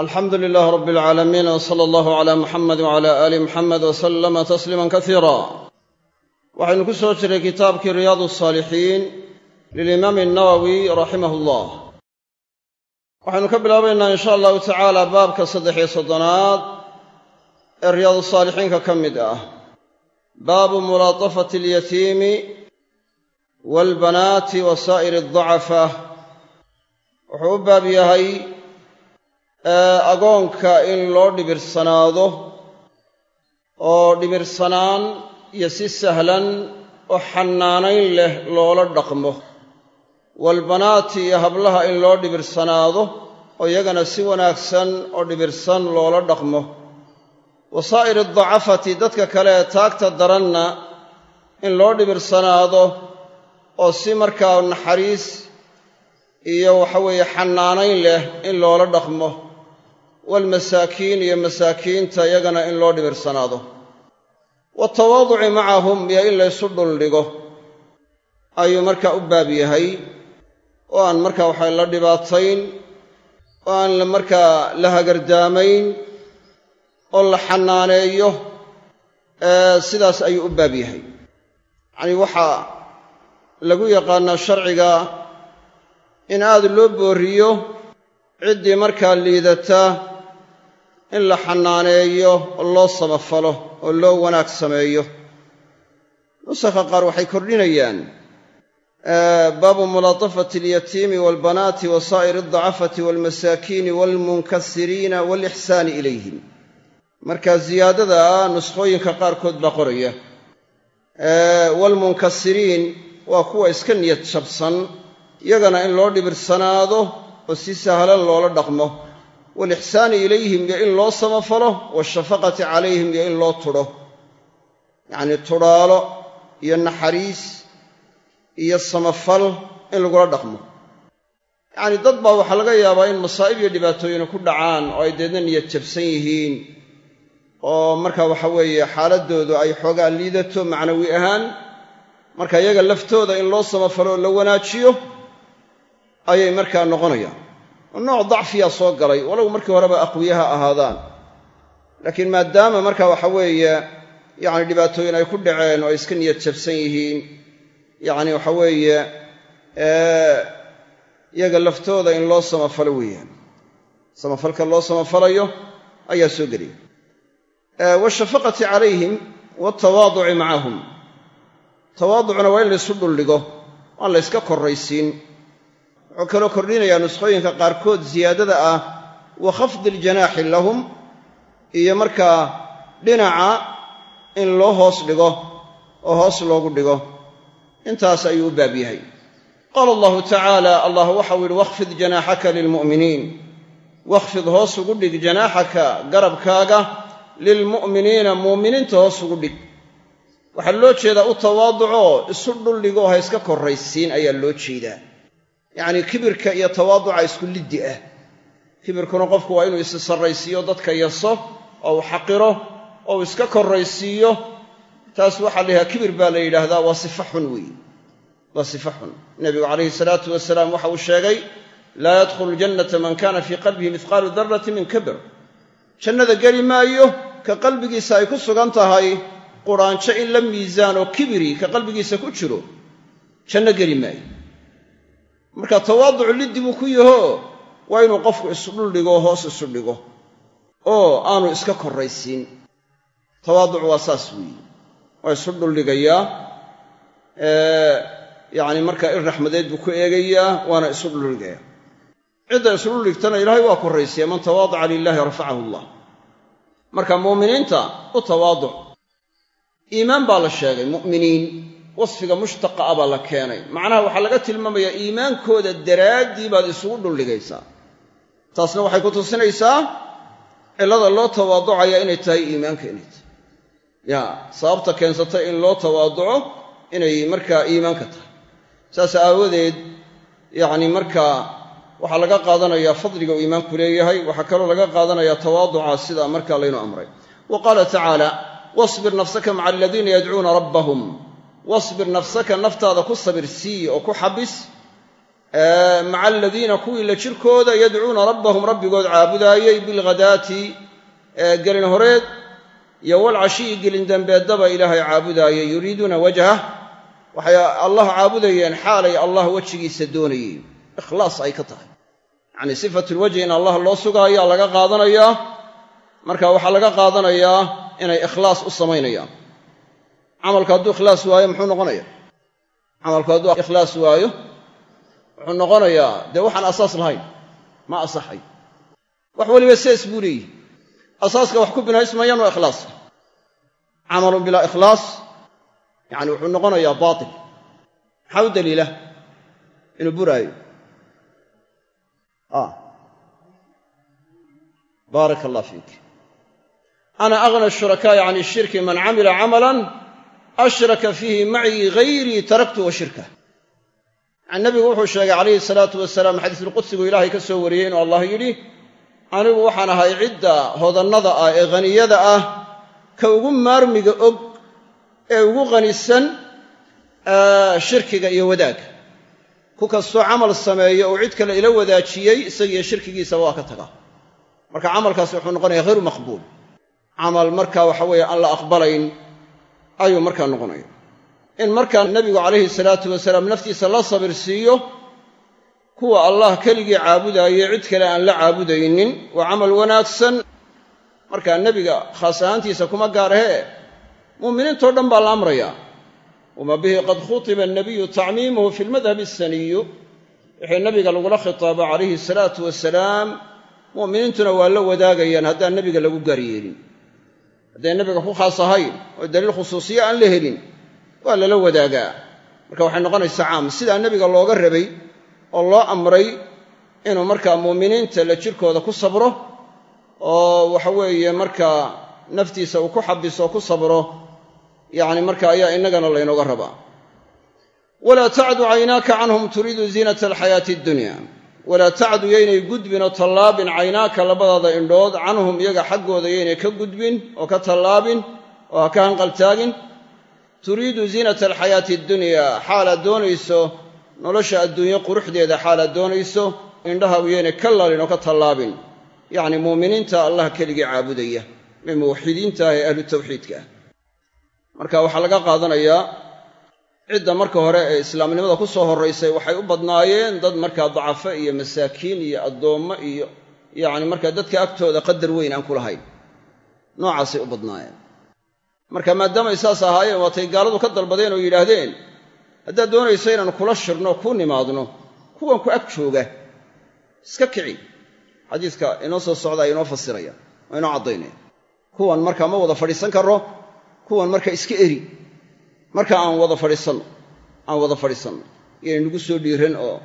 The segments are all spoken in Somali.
alxamdu lilaah rab alcaalamiin w sala allahu cala muxamed wcala aali muxamed w salama tasliima kasiira waxaynu ku soo jiray kitaabkii riyaadu asaalixiin lilimaami annawowi raximah llah waxaynu ka bilaabaynaa in sha allahu tacaala baabka saddex-iyo soddonaad ee riyaadu saalixiinka ka mid ah. Baabu mulaatafati alyatiimi waalbanaati wa saa'iri addacafa wuxuu u baab yahay agoonka in loo dhibirsanaado oo dhibirsanaan iyo si sahlan oo xannaanayn leh loola dhaqmo. Waalbanaati iyo hablaha in loo dhibirsanaado oo iyagana si wanaagsan oo dhibirsan loola dhaqmo. Wa saa'iri adacafati dadka kale ee taagta daranna in loo dhibirsanaado oo si markaa naxariis iyo waxaweeye xannaanayn leh in loola dhaqmo waalmasaakiin iyo masaakiinta iyagana in loo dhibirsanaado watawaaduci macahum iyo in laysu dhuldhigo ayuu markaa u baab yahay oo aan markaa waxa la dhibaatayn oo aan markaa la hagardaamayn oo la xannaaneeyo sidaas ayuu u baab yahay. Yacnii waxaa lagu yaqaanaa sharciga in aad loo boorriyo ciddii markaa liidata in la xannaaneeyo oo loo samafalo oo loo wanaag sameeyo nusakha qaar waxay kordhinayaan. Baabu mulaatafati alyatiimi waalbanaati wa saa'iri aldacafati waalmasaakiini waalmunkasiriina waalixsaani ilayhim. Marka ziyaadada nuskhooyinka qaarkood baa qoraya. Waalmunkasiriin waa kuwa iska niyad jabsan iyagana in loo dhibirsanaado oo si sahlan loola dhaqmo waalixsaani ilayhim iyo in loo samafalo waashafaqati calayhim iyo in loo tudho yacnii tudhaalo iyo naxariis iyo samafal in lagula dhaqmo yacnii dad baa waxaa laga yaabaa in masaa'ib iyo dhibaatooyina ku dhacaan oo ay deedna niyad jabsan yihiin oo marka waxa weeye xaaladdoodu ay xoogaa liidato macnawi ahaan marka iyaga laftooda in loo samafalo oo la wanaajiyo ayay markaa noqonayaan nooc dacfiyaa soo galay walow markii horeba aqwiyaha ahaadaan. Laakiin maadaama marka waxa weeye yacni dhibaatooyin ay ku dhaceen oo ay iska niyad jabsan yihiin yacni waxa weeye iyaga laftooda in loo samafalo weeyaan. Samafalka loo samafalayo ayaa soo gelaya. Washafaqati calayhim waaltawaaduci macahum. Tawaaducna waa in laysu dhuldhigo aan la yska korraysiin wuxuu kaloo kordhinayaa nuskhooyinka qaarkood ziyaadada ah wa khafdi iljanaaxi lahum iyo markaa dhinaca in loo hoos dhigo oo hoos loogu dhigo. Intaas ayuu u baab yahay. Qaala allahu tacaala allah waxau yidhi wakhfid janaaxaka lilmu'miniin. Wakhfid hoos ugu dhig janaaxaka garabkaaga lilmu'miniina muuminiinta hoos ugu dhig. Waxaa loo jeedaa u tawaaducoo isu dhuldhigoo ha iska korraysiin ayaa loo jeedaa yacnii kibirka iyo tawaaduca isku liddi ah. Kibirkuna qofku waa inuu isi sarraysiiyo dadka yaso oo uu xaqiro oo uu iska korraysiiyo. Taas waxaa la kibir baa la yidhaahdaa waa sifa xun weeye waa sifa xun. Nebigu calayhi salaatu wasalaam waxa uu sheegay laa yadkhulu ljannata man kana fii qalbihi mihqaalu darrati min kibr jannada geli maayo ka qalbigiisa ay ku sugan tahay quraanjo in la miisaanoo kibiri ka qalbigiisa ku jiro janno geli maayo marka tawaaducu liddi buu ku yaho waa inuu qofku isdhuldhigo hoos isu dhigo oo aanu iska korraysiin. Tawaaduc waa saas weeye waa isu dhuldhigayaa yacni markaa il raxmadeed buu ku eegayaa waana isu dhuldhigayaa cidda isdhuldhigtana ilaahay waa korraysiya man tawaadaca lilaahi rafacahu allah marka mu'miniinta u tawaaduc. Iimaan baa la sheegay mu'miniin wasfiga mushtaqa ah baa la keenay. Macnaha waxaa laga tilmaamayaa iimaankooda daraaddii baad isugu dhuldhigaysaa taasna waxay ku tusinaysaa cillada loo tawaaducaya inay tahay iimaanka inay tahay. Ya sababta keensatay in loo tawaaduco inay markaa iimaanka tahay. Saas aawadeed yacni markaa waxaa laga qaadanayaa fadliga uu iimaanku leeyahay waxaa kaloo laga qaadanayaa tawaaduca sida markaa laynu amray. Wa qaala tacaala wasbir nafsaka maca aladiina yadcuuna rabbahum wasbir nafsaka naftaada ku sabir sii oo ku xabis. Maca aladiina kuwii la jirkooda yadcuuna rabbahum rabbigood caabudaayey bilghadaati gelin horeed iyo walcashiyi gelin dambeeddaba ilaahay caabudaayey yuriiduuna wajhah waxay allah caabudayeen xaalay allah wejigiisa doonayeen ikhlaas ay ka tahay. Yacnii sifatulwajhi in allah loo sugaayaa laga qaadanayaa. Marka waxaa laga qaadanayaa inay ikhlaas u samaynayaan camalku hadduu ikhlaas waayo muxuu noqonaya camalku hadduu ikhlaas waayo wuxuu noqonayaa dee waxaan asaas lahayn ma asaxay. Wax weliba sees buu leeyihi asaaska wax ku binaysmayaan waa ikhlaas. Camalun bilaa ikhlaas yacni wuxuu noqonayaa baatil. Maxaa u daliila? Inuu buraayo. Baaraka allah fiik. Ana aghna shurakaa'i can ishirki man camila camalan ashraka fiihi macii hayrii taraktu wa shirkah yani nabigu wuxuu sheegay calayhi salaatu wasalaam xadiisulqudsigu ilaahay ka soo wariyey inuu allah yidhi anigu waxaan ahay cidda hodannada ah ee haniyada ah ka ugu maarmiga og ee ugu qanisan shirkiga iyo wadaagga ku kastoo camal sameeyo uu cid kale ila wadaajiyey isagiiyo shirkigiisa waa ka tagaa marka camalkaasi wuxuu noqonaya hayru maqbuul. Camal marka waxa aan la aqbalayn ayuu markaa noqonaya in markaa nebigu calayhi salaatu wasalaam naftiisa la sabir siiyo kuwa allah keligii caabudaayey cid kale aan la caabudaynin waa camal wanaagsan. Markaa nebiga khaas ahaantiisa kuma gaarahee muuminiintoo dhan baa la amrayaa wama bihi qad khutiba annabiyu tacmiimuhu fi lmadhabi asaniyu wixii nabiga lagula khitaabo calayhi salaatu wasalaam. Mu'miniintuna waa la wadaagayaan haddaan nebiga lagu gaaryeelin hadday nebiga ku khaas ahayn oo daliil khusuusiye aan la helin waa lala wadaagaa. Marka waxay noqonaysaa caam. Sidaa nebiga looga rabay oo loo amray inuu markaa muuminiinta la jirkooda ku sabro oo waxa weeye markaa naftiisa uu ku xabiso ku sabro yacni marka ayaa innagana laynooga rabaa. Walaa tacdu caynaaka canhum turiidu ziinata alxayaati addunya walaa tacdu yaynay gudbin oo tallaabin caynaaka labadaada indhood canhum iyaga xaggooda yaynay ka gudbin oo ka tallaabin oo ha ka hanqaltaagin turiidu ziinata alxayaati addunyaa xaalaad doonayso nolosha adduunye quruxdeeda xaalaad doonayso indhahagu yaynay ka lalin oo ka tallaabin. Yacni muuminiinta allah keligii caabudaya ee muwaxidiinta ah ee ahlu tawxiidka. Ah marka waxaa laga qaadanayaa cidda marka hore ee islaamnimada ku soo horraysay waxay u badnaayeen dad markaa dacafo iyo masaakiin iyo addoommo iyo yacni markaa dadka agtooda qadar weyn aan ku lahayn. Noocaasay u badnaayeen. Marka maadaamay saas ahaayeen waatay gaaladu ka dalbadeen oo yidhaahdeen haddaad doonayso inaannu kula shirno kuu nimaadno kuwan ku ag jooga iska kici. Xadiiska inoo soo socdaa inoo fasiraya oo inoo caddaynaya kuwan markaa ma wada fadhiisan karro kuwan marka iska eri marka aan wada fadhiisanno aan wada fadhiisanno iyaynay nagu soo dhiiran oo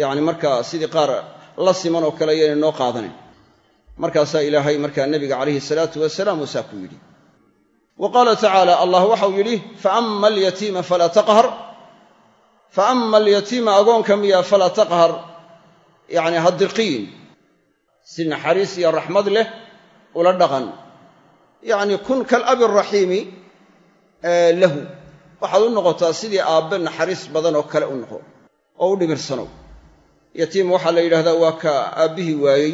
yacni markaa sidii qaar la siman oo kale iyaynay noo qaadanin. Markaasaa ilaahay markaa nebiga calayhi salaatu wasalaam uusaa ku yidhi. Wa qaala tacaala allah waxau yidhi faama alyatiima falaa taqhar. Fa ama alyatiima agoonka miya falaa taqhar. Yacni ha dirqiyin si naxariis iyo raxmad leh ula dhaqan. Yacni kun kalabi araxiimi lahu waxaad u noqotaa sidii aabbe naxariis badan oo kale u noqo oo u dhimirsanow yatiim waxaa la yidhahdaa waa ka aabbihii waayey.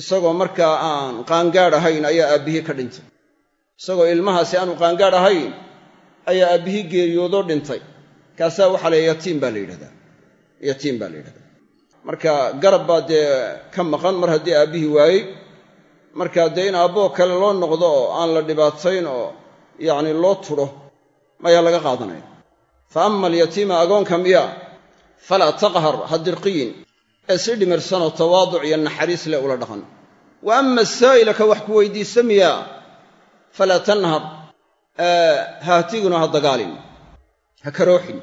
Isagoo markaa aan qaangaadh ahayn ayaa aabbihii ka dhintay. Isagoo ilmahaasi aanu qaangaadh ahayn ayaa aabbihii geeriyoodoo dhintay. Kaasaa waxaa la yatiim baa la yidhahdaa yatiim baa la yidhahdaa marka garab baa dee ka maqan mar haddii aabbihii waayey. Marka dee in aabboo kale loo noqdo oo aan la dhibaatayn oo yacni loo tudho ayaa laga qaadanaya. Fa ama alyatiima agoonka miya falaa taqhar ha dirqiyin. Ee si dhimirsanoo tawaaduc iyo naxariis leh ula dhaqan. Wa ama asaa'ila ka wax ku weydiista miya falaa tanhar haatiguna ha dagaalin ha karooxin.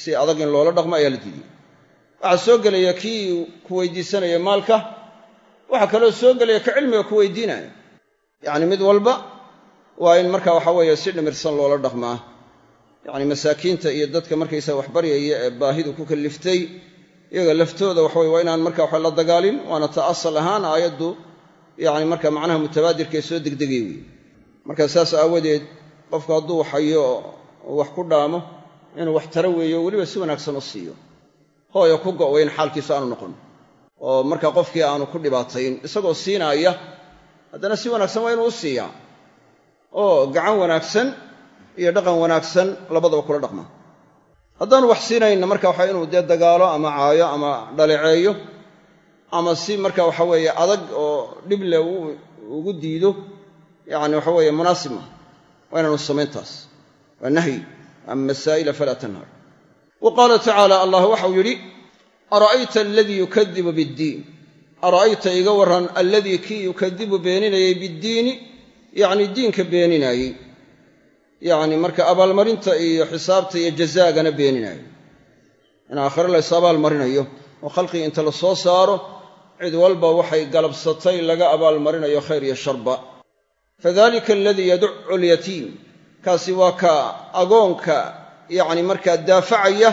Si adag in loola dhaqmo ayaa la diidiyey. Waxaa soo gelaya kii ku weydiisanaya maalka waxaa kaloo soo gelaya ka cilmiga ku weydiinaya. Yacni mid walba waa in marka waxa weeye si dhimirsan loola dhaqmaa yacni masaakiinta iyo dadka markaysaga waxbaryaya ee baahidu ku kalliftay iyaga laftooda waxaweye waa inaan marka waxa la dagaalin waana ta asal ahaan aayaddu yacni marka macnaha mutabaadirkaee soo degdegay weeye marka saas aawadeed qofku hadduu hayo wax ku dhaamo inuu wax taro weeyo weliba si wanaagsan u siiyo. Hooya ku go'weyn xaalkiisu aanu noqon. Oo markaa qofkii aanu ku dhibaatayn isagoo siinaaya haddana si wanaagsan waa inuu u siiyaa. Oo gacan wanaagsan iyo dhaqan wanaagsan labadaba kula dhaqma. Haddaanu wax siinaynna marka waxa inuu dee dagaalo ama caayo ama dhaleeceeyo ama si marka waxa weeye adag oo dhible ugu diido yacni waxa weeye munaasib waa inaanu samayn taas. Waa nahyi. Ama masaa'ila falaa tanhar. Wa qaala tacaala allah waxau yidhi ara'ayta aladii yukadibu biddiin? Ara'ayta iga warran alladii kii yukadibu beeninayay biddiini? Yacni diinka beeninaayey yacni marka abaalmarinta iyo xisaabta iyo jazaagana beeninaayo. In aakhire lays abaalmarinayo oo khalqigii inta la soo saaro cid walba waxay galabsatay laga abaalmarinayo khayr iyo sharba fadalika aladii yaducu alyatiim kaasi waa ka agoonka yacni markaa daafacaya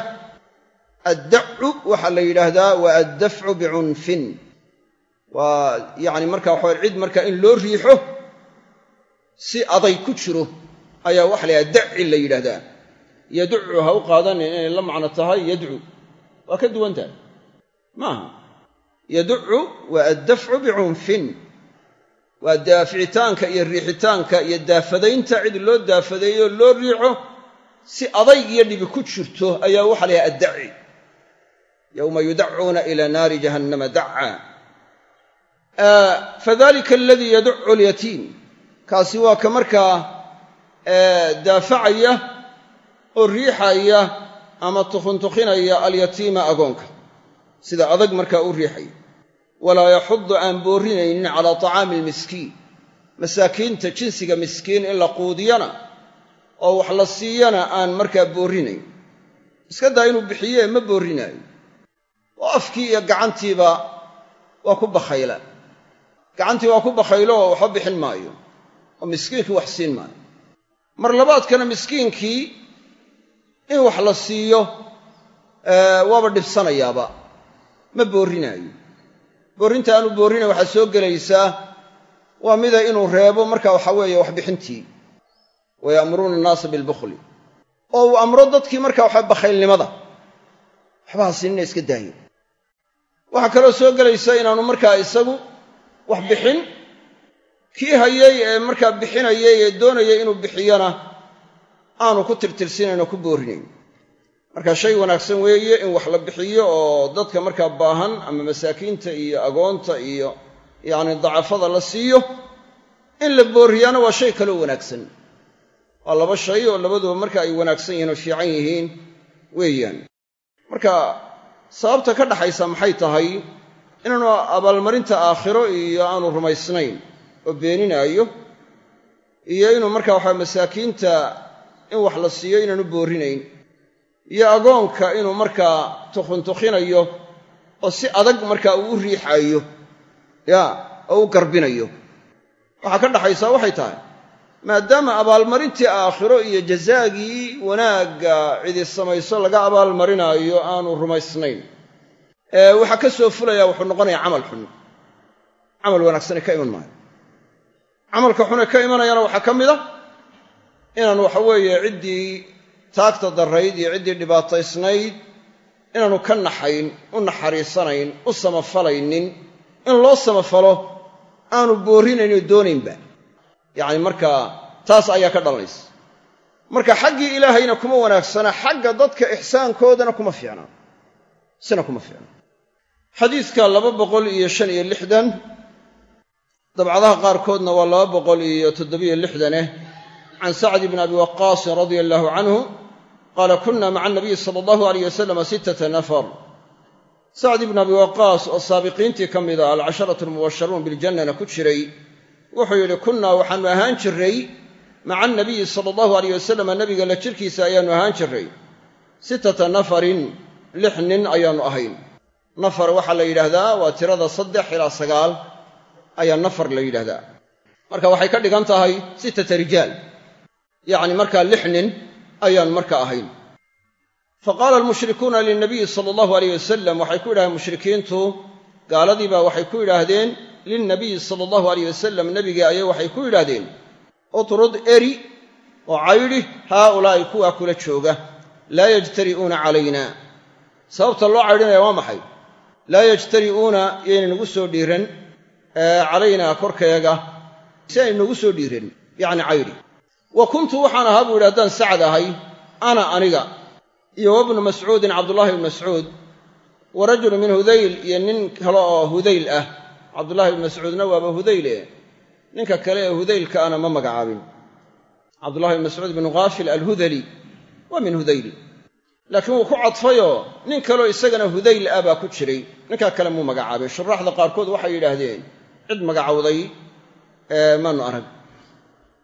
addacu waxaa la yidhaahdaa waa addafcu bicunfin waa yacni marka waxaa cid marka in loo riixo si aday ku jiro ayaa waxa la yidhahda daci la yidhahdaa. Yaducu ha u qaadanin inay la macno tahay yadcu waa ka duwan tahay maaha. Yaducu waa addafcu bicunfin waa daaficitaanka iyo riixitaanka iyo daafadaynta cid loo daafadeeyo loo riixo si adayg iyo dhibi ku jirto ayaa waxa la yidhaha addaci yowma yudacuuna ila naari jahannama daca. Fadalika aladii yaducu alyatiim kaasi waa ka markaa daafacaya oo riixaya ama tukhuntukhinaya alyatiima agoonka. Sida adag markaa u riixaya walaa yaxudu aan boorrinaynin calaa tacaami almiskiin. Masaakiinta jinsiga miskiin in la quudiyana oo wax la siiyana aan markaa boorrinayn iska daa inuu bixiye ma boorrinaayo oo afkii iyo gacantiiba waa ku bakhayla. Gacantii waa ku bakhaylo waxba bixin maayo. Oo miskiinkii wax siin maayo mar labaadkana miskiinkii in wax la siiyo waaba dhibsanayaaba ma boorrinaayo. Boorrinta aanu boorrinayn waxaa soo gelaysaa waa mida inuu reebo marka waxa weeye waxbixintii. Wa ya'muruuna annaasa bilbukhli. Oo uu amro dadkii marka waxa bakhaylnimada. Siinina iska daayo. Waxaa kaloo soo gelaysa inaanu markaa isagu wax bixin kii hayay ee markaa bixinayay ee doonayay inuu bixiyana aanu ku tirtirsinayn oo ku boorrinayn marka shay wanaagsan weeye in wax la bixiyo oo dadka markaa baahan ama masaakiinta iyo agoonta iyo yacni dacafada la siiyo in la boorriyaana waa shay kaloo wanaagsan. Waa laba shay oo labaduba marka ay wanaagsan yihiin oo fiican yihiin weeyaan. Marka sababta ka dhaxaysa maxay tahay? Inaanu abaalmarinta aakhiro iyo aanu rumaysnayn oo beeninaayo iyo inuu marka waxaa masaakiinta in wax la siiyo inaanu boorrinayn iyo agoonka inuu markaa tukhuntukhinayo oo si adag markaa uu u riixaayo ya oo u garbinayo. Waxaa ka dhaxaysaa waxay tahay maadaama abaalmarintii aakhiro iyo jazaagii wanaagga cidi samayso laga abaalmarinaayo aanu rumaysnayn. Waxaa ka soo fulaya wuxuu noqonayaa camal xun. Camal wanaagsane ka iman maayo camalka xune ka imanayana waxaa ka mid a inaan waxa weeye ciddii taagta darrayd iyo ciddii dhibaataysnayd inaanu ka naxayn u naxariisanayn u samafalaynin. In loo samafalo aanu boorrinayn oo doonaynba. Yacni markaa taas ayaa ka dhalanaysa. Marka xaggii ilaahayna kuma wanaagsana xagga dadka ixsaankoodana kuma fiicna. Sina kuma fiicna. Xadiidka laba boqol iyo shan iyo lixdan dabcadaha qaarkoodna waa laba boqol iyo toddobiyo lixdaneh can sacd bni abi waqaasin radia allaahu canhu qaala kunna maca anabiyi sala allahu alayh wasalama sittata nafar. Sacd ibnu abi waqaas oo saabiqiintii ka mid ah alcasharatu almubasharuun biljannana ku jiray wuxuu yidhi kunnaa waxaannu ahaan jirray maca anabiyi sala allahu alayh wasalama nabiga la jirkiisa ayaannu ahaan jirray. Sittata nafarin lix nin ayaannu ahayn. Nafar waxaa la yidhaahdaa waa tirada saddex ilaa sagaal ayaa nafar la yidhaahdaa marka waxay ka dhigan tahay sittata rijaal. Yacni markaa lix nin ayaan marka ahayn. Fa qaala almushrikuuna lilnabiyi sala allahu alayh wasalam waxay ku yidhahdeen mushrikiintu gaaladiibaa waxay ku yidhaahdeen lilnabiyi sala allahu alayh wasalam nebigii ayay waxay ku yidhaahdeen utrud eri oo caydhi haaulaa'i kuwaa kula jooga laa yajtari'uuna calayna sababta loo caydhinaya waa maxay? Laa yajtari'uuna yayna nagu soo dhiiran calaynaa korkeega si ayna nagu soo dhiiran yacni caydhi wa kuntu waxaan ahaa buu yidhi haddaan sacad ahay ana aniga. Iyo wabnu mascuudin cabdullahi ibnu mascuud wa rajulu min hudayl iyo nin kale oo hudayl ah. Cabdullahi ibnu mascuudna waaba hudayle. Ninka kale ee hudaylka ana ma magacaabin. Cabdullahi ibn mascuud ibnu kaafil alhudali waa min hudayli laakiin wuu ku cadfayoo nin kaleo isagana hudayl ah baa ku jiray. Ninkaa kale muu magacaabay shuraaxda qaarkood waxay yidhaahdeen cid magacowday maanu arag.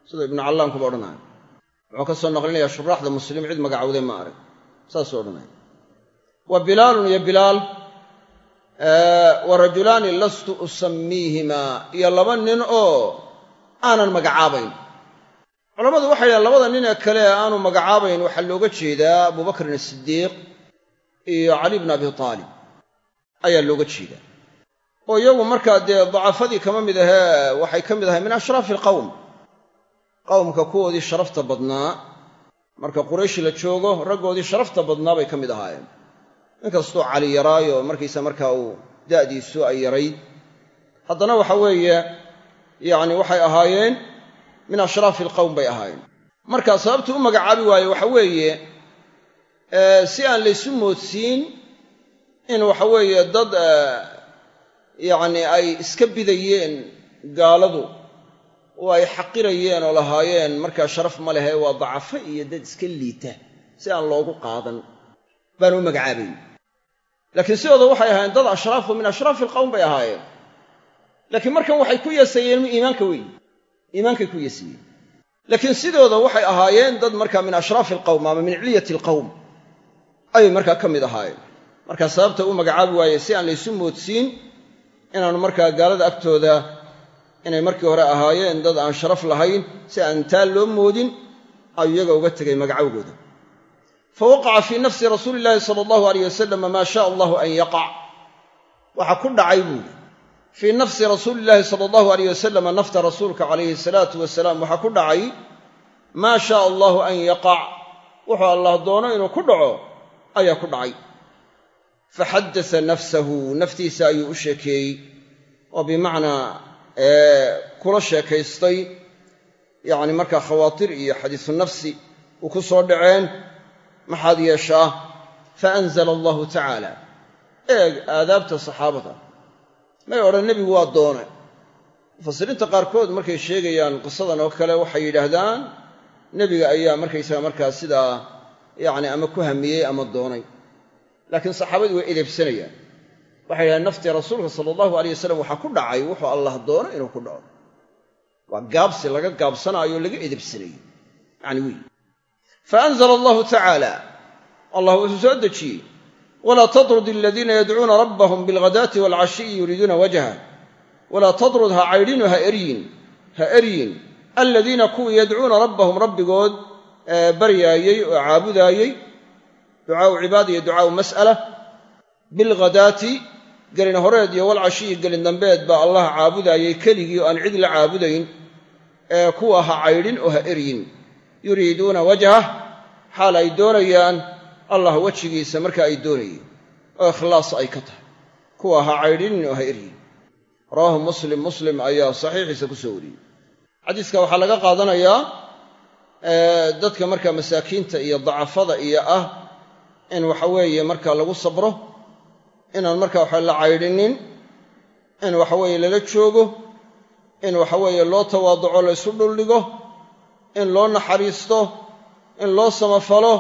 Sida ibnu callaamkuba odhanaya wuxuu ka soo naqlinayaa shuraaxda muslim cid magacowday ma arag. Saasuu odhanaya wa bilaalun iyo bilaal wa rajulaani lastu usammiihimaa iyo laba nin oo aanan magacaabayn. Culammadu waxay yidhahen labada nin ee kale ee aanu magacaabayn waxaa looga jeedaa abubakrin asidiiq iyo cali bn abi taalib. Ayaa looga jeedaa oo iyagu markaa dee dacafadii kama mid ahee waxay ka mid ahay min ashraafi alqawm. Qowmka kuwoodii sharafta badnaa marka quraysh la joogo raggoodii sharafta badnaa bay ka mid ahaayeen. Inkastoo cali yaraayo markiisa markaa uu da'diisu ay yarayd. Haddana waxa weeye yacni waxay ahaayeen min ashraafi alqowm bay ahaayeen. Marka sababtu u magacaabi waaye waxa weeye si aan laysu moodsiin in waxa weeye dad yacni ay iska bidayeen gaaladu oo ay xaqirayeen oo lahaayeen markaa sharaf ma lehe waa dacafo iyo dad iska liita si aan loogu qaadan. Baan u magacaabayn laakiin sidooda waxay ahaayeen dad ashraafu min ashraafi alqowm bay ahaayeen. Laakiin markan waxay ku yeesayeen iimaanka weyn. Iimaankay ku yeesayeen. Laakiin sidooda waxay ahaayeen dad markaa min ashraafi alqowm ama min cilyati alqowm ayay markaa ka mid ahaayeen. Markaa sababta u magacaabi waaye si aan laysu moodsiin inaanu markaa gaalada agtooda inay markii hore ahaayeen dad aan sharaf lahayn si aan taa loo moodin ayuu iyaga uga tegay magacawgooda fa waqaca fii nafsi rasuuli illaahi sala allahu alayh wasalam maa shaa allahu an yaqac waxaa ku dhacay buuri fii nafsi rasuuli illaahi sala allahu alayh wasalama nafta rasuulka calayhi salaatu wasalaam waxaa ku dhacay maa shaa allahu an yaqac wuxuu allah doono inuu ku dhaco ayaa ku dhacay faxaddasa nafsahu naftiisa ayuu u sheekeeyey oo bimacnaa kula sheekaystay yacni markaa khawaatir iyo xadiisu nafsi uu ku soo dhaceen maxaad yeeshaa fa anzala allahu tacaala eeg aadaabta saxaabada may odhan nebigu waa doone mufasiriinta qaarkood markay sheegayaan qisadan oo kale waxay yidhaahdaan nebiga ayaa markaysaga markaa sidaa yacni ama ku hamiyey ama doonay laakiin saxaabadii way edebsanayaan. Waxay yidhahdeen naftii rasuulka sala allahu alay wasalam waxaa ku dhacay wuxuu allah doono inuu ku dhaco. Waa gaabsi laga gaabsanaayo laga edebsanayo yacni wey fa anzala allahu tacaala allah wuxuu soo dejiyey. Walaa tatrud aladiina yadcuuna rabbahum bilghadaati waalcashiyi yuriiduuna wajha walaa tatrud ha caydhinu ha eryin ha eryin. Aladiina kuwii yadcuuna rabbahum rabbigood baryaayey oo caabudaayey ducaau cibaada iyo ducaau mas'ala bilghadaati gelin horeed iyo walcashiyi gelin dambeed baa allah caabudaayey keligii oo aan cid la caabudayn ee kuwa ha caydhin oo ha eryin yuriiduuna wajhah xaal ay doonayaan allah wejigiisa marka ay doonayeen oo ikhlaas ay ka tahay. Kuwa ha caydhinin oo ha eryin rawaahu muslim muslim ayaa saxiixiisa ku soo wariyey. Xadiiska waxaa laga qaadanayaa dadka markaa masaakiinta iyo dacafada iyo ah in waxa weeye markaa lagu sabro inaan markaa waxa la caydhinin in waxaweeye lala joogo in waxaweeye loo tawaaduco laysu dhuldhigo in loo naxariisto in loo samafalo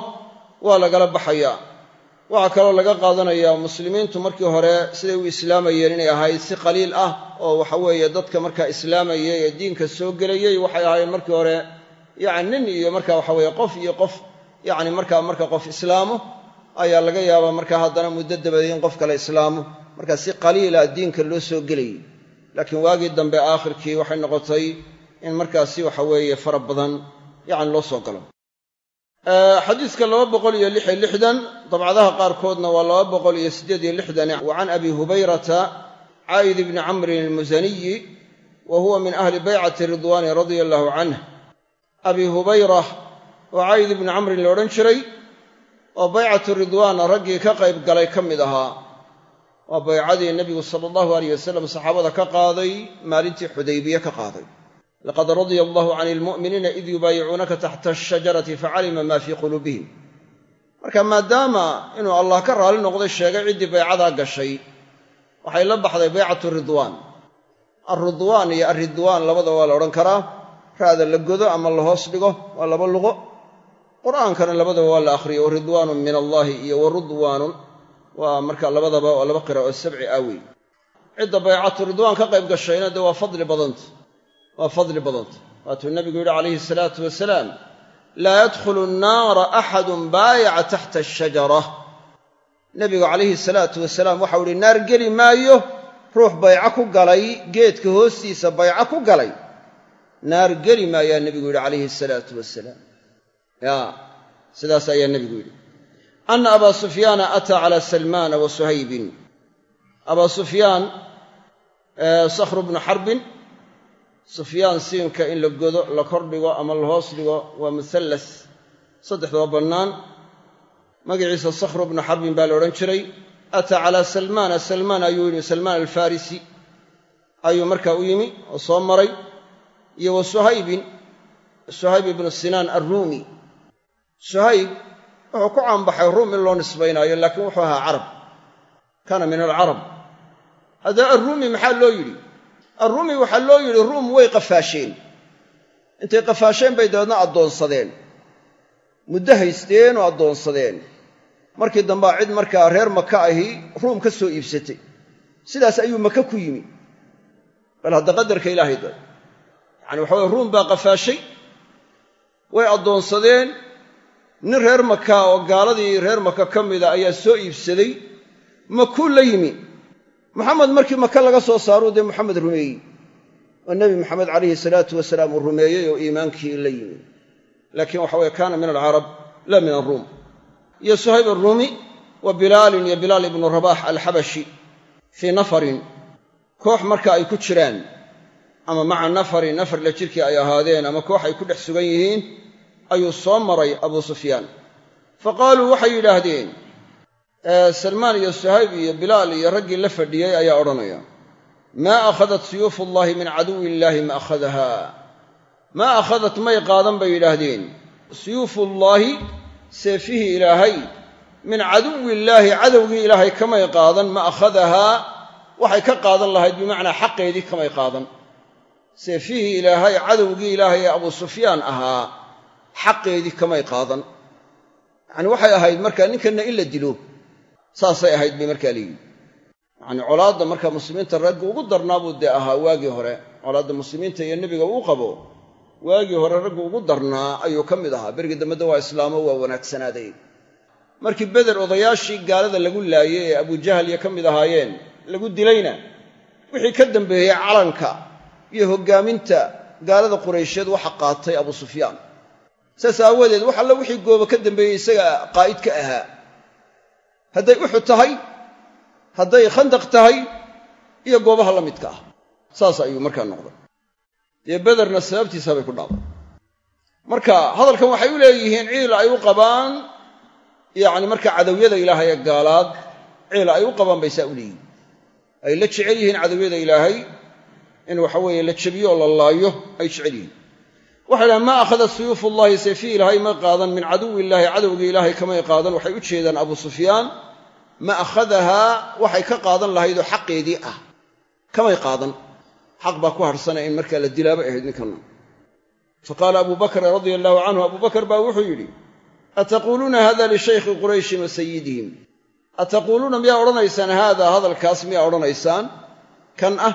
waa lagala baxayaa waxaa kaloo laga qaadanayaa muslimiintu markii hore siday u islaamayeen inay ahayd si qaliil ah oo waxaweeye dadka markaa islaamayay ee diinka soo gelayey waxay ahaayeen markii hore yacni nin iyo marka waxaweeye qof iyo qof yacni markaa marka qof islaamo ayaa laga yaabaa markaa haddana muddo dabadeed in qof kale islaamo markaa si qaliila diinka loo soo gelayay laakiin waagii dambe aakhirkii waxay noqotay in markaa si waxa weeye fara badan yacni loo soo galo. Xadiiska laba boqol iyo lix iyo lixdan dabcadaha qaarkoodna waa laba boqol iyo siddeed iyo lixdan. Wa abi hubayrata caa'id bni camrin almusaniyi wa huwa min ahli baycati ridwaani radia allahu canh abi hubayra oo caa'id ibni camrin la odhan jiray oo baycatu ridwaanna raggii ka qayb galay ka mid ahaa. Waa baycadii nebigu sala allahu aleyh wasalam saxaabada ka qaaday maalintii xudaybiye ka qaaday. Laqad radia allahu can ilmu'miniina id yubaayicuunaka taxta ashajarati facalima maa fii quluubihim marka maadaama inuu allah ka raali noqday sheegay ciddii baycadaa gashay. Waxay la baxday baycatu ridwaan alridwaan iyo alridwaan labada waa la odhan karaa. Ra'da la godo ama la hoos dhigo waa laba luqo qur'aankana labadaba waa la akhriyo wa ridwaanun min allaahi iyo wa ridwaanun waa marka labadaba waa laba qira oo sabci aawey cidda baycatu ridwaan ka qayb gashayna dee waa fadli badanta waa fadli badanta. Waatuu nebigu yidhi calayhi salaatu wasalaam laa yadkhulu nnaara axadun baayaca taxta ashajara nebigu calayhi salaatu wasalaam waxau ihi naar geli maayo ruux bayco ku galay geedka hoostiisa bayco ku galay. Naar geli maayaa nebigu yidhi calayhi salaatu wasalaam ya sidaas ayaa nebigu yidhi. Ana abaa sufyaana ataa cala salmaana wa suhaybin. Abaa sufyaan sakhru bnu xarbin sufyaan siinka in la godo la kordhigo ama la hoos dhigo waa muhallas saddexdaba bannaan. Magaciisa sakhru bnu xarbin baa la odhan jiray ataa calaa salmaana salmaan ayuu yimi salmaan alfarisi. Ayuu markaa u yimi oo soo maray. Iyo wa suhaybin suhayb ibnu sinaan arruumi suhayb wuxuu ku caanbaxay ruum in loo nisbaynaayo laakiin wuxuu ahaa carab. Kaana min alcarab. Haddaba arruumi maxaa loo yidhi? Arruumi waxaa loo yidhi ruum way qafaasheen. Intay qafaasheen bay dabeedna addoonsadeen. Muddo haysteen oo addoonsadeen. Markii dambaa cid markaa reer maka ahi ruum ka soo iibsatay. Sidaas ayuu maka ku yimi. Bal hadda qadarka ilaahay da yacani waxa weye ruum baa qafaashay. Way addoonsadeen nin reer maka oo gaaladii reer maka ka mida ayaa soo iibsaday makuu la yimi. Maxamed markii maka laga soo saaruu dee maxamed rumeeyey. Oo nebi maxamed calayhi salaatu wasalaam uu rumeeyey oo iimaankii la yimi. Laakiin waxa weye kaana min alcarab la min alruum iyo suhayb aruumi wa bilaalin iyo bilaal ibnu rabax alxabashi fii nafarin koox marka ay ku jiraan ama maca nafarin nafar la jirkii ay ahaadeen ama koox ay ku dhex sugan yihiin ayuu soo maray abuu sufyaan. Fa qaaluu waxay yidhaahdeen salmaan iyo suhayb iyo bilaal iyo raggii la fadhiyey ayaa odhanaya maa akhadat suyuufu llaahi min caduwi illaahi ma akhadaha maa akhadat may qaadan bay yidhaahdeen. Suyuufullaahi seefihii ilaahay min caduwi illaahi cadowgii ilaahay kamay qaadan ma akhadahaa waxay ka qaadan lahayd bimacnaa xaqeedii kamay qaadan. Seefihii ilaahay cadowgii ilaahay ee abuu sufyaan ahaa xaqeedii kamay qaadan. Yacani waxay ahayd markaa ninkanna in la dilo saasay ahayd bay markaa leeyihi yacani colaadda marka muslimiinta ragga ugu darnaa buu dee ahaa waagii hore colaadda muslimiinta iyo nebiga uu qabo waagii hore raggu ugu darnaa ayuu ka mid ahaa. Berigii dambedda waa islaamo waa wanaagsanaaday. Markii beder odayaashii gaalada lagu laayey ee abujahal iyo ka mid ahaayeen lagu dilayna wixii ka dambeeyey calanka iyo hoggaaminta gaalada quraysheed waxa qaatay abuu sufyaan saas aawadeed wax alle wixii gooba ka dambeeyey isaga qaa'id ka ahaa. Hadday uxud tahay hadday khandaq tahay iyo goobaha la midka ah. Saas ayuu markaa noqday. Dee bederna sababtiisa bay ku dhaabay marka hadalkan waxay u leeyihiin ciil ay u qabaan yacni marka cadowyada ilaahay ee gaalaad ciil ay u qabaan bay saa u leeyihiin ay la jecel yihiin cadowyada ilaahay in waxaweeye la jebiyo oo la laayo ay jecel yihiin waxay dhahan maa akhada suyuufu llahi sayfi ilaahay ma qaadan min caduwi illaahi cadowgii ilaahay kamay qaadan. Waxay u jeedaan abuu sufyaan ma akhadahaa waxay ka qaadan lahaydoo xaqeedii ah. Kamay qaadan. Xaq baa ku harhsana in markaa la dilaabay ahayd ninkanna fa qaala abuu bakr radia allahu canhu abuu bakar baa wuxuu yidhi ataquuluuna hada lishaykhi qurayshin wa sayidihim ataquuluuna miyaa odhanaysaan? Haada hadalkaas miyaa odhanaysaan? Kan ah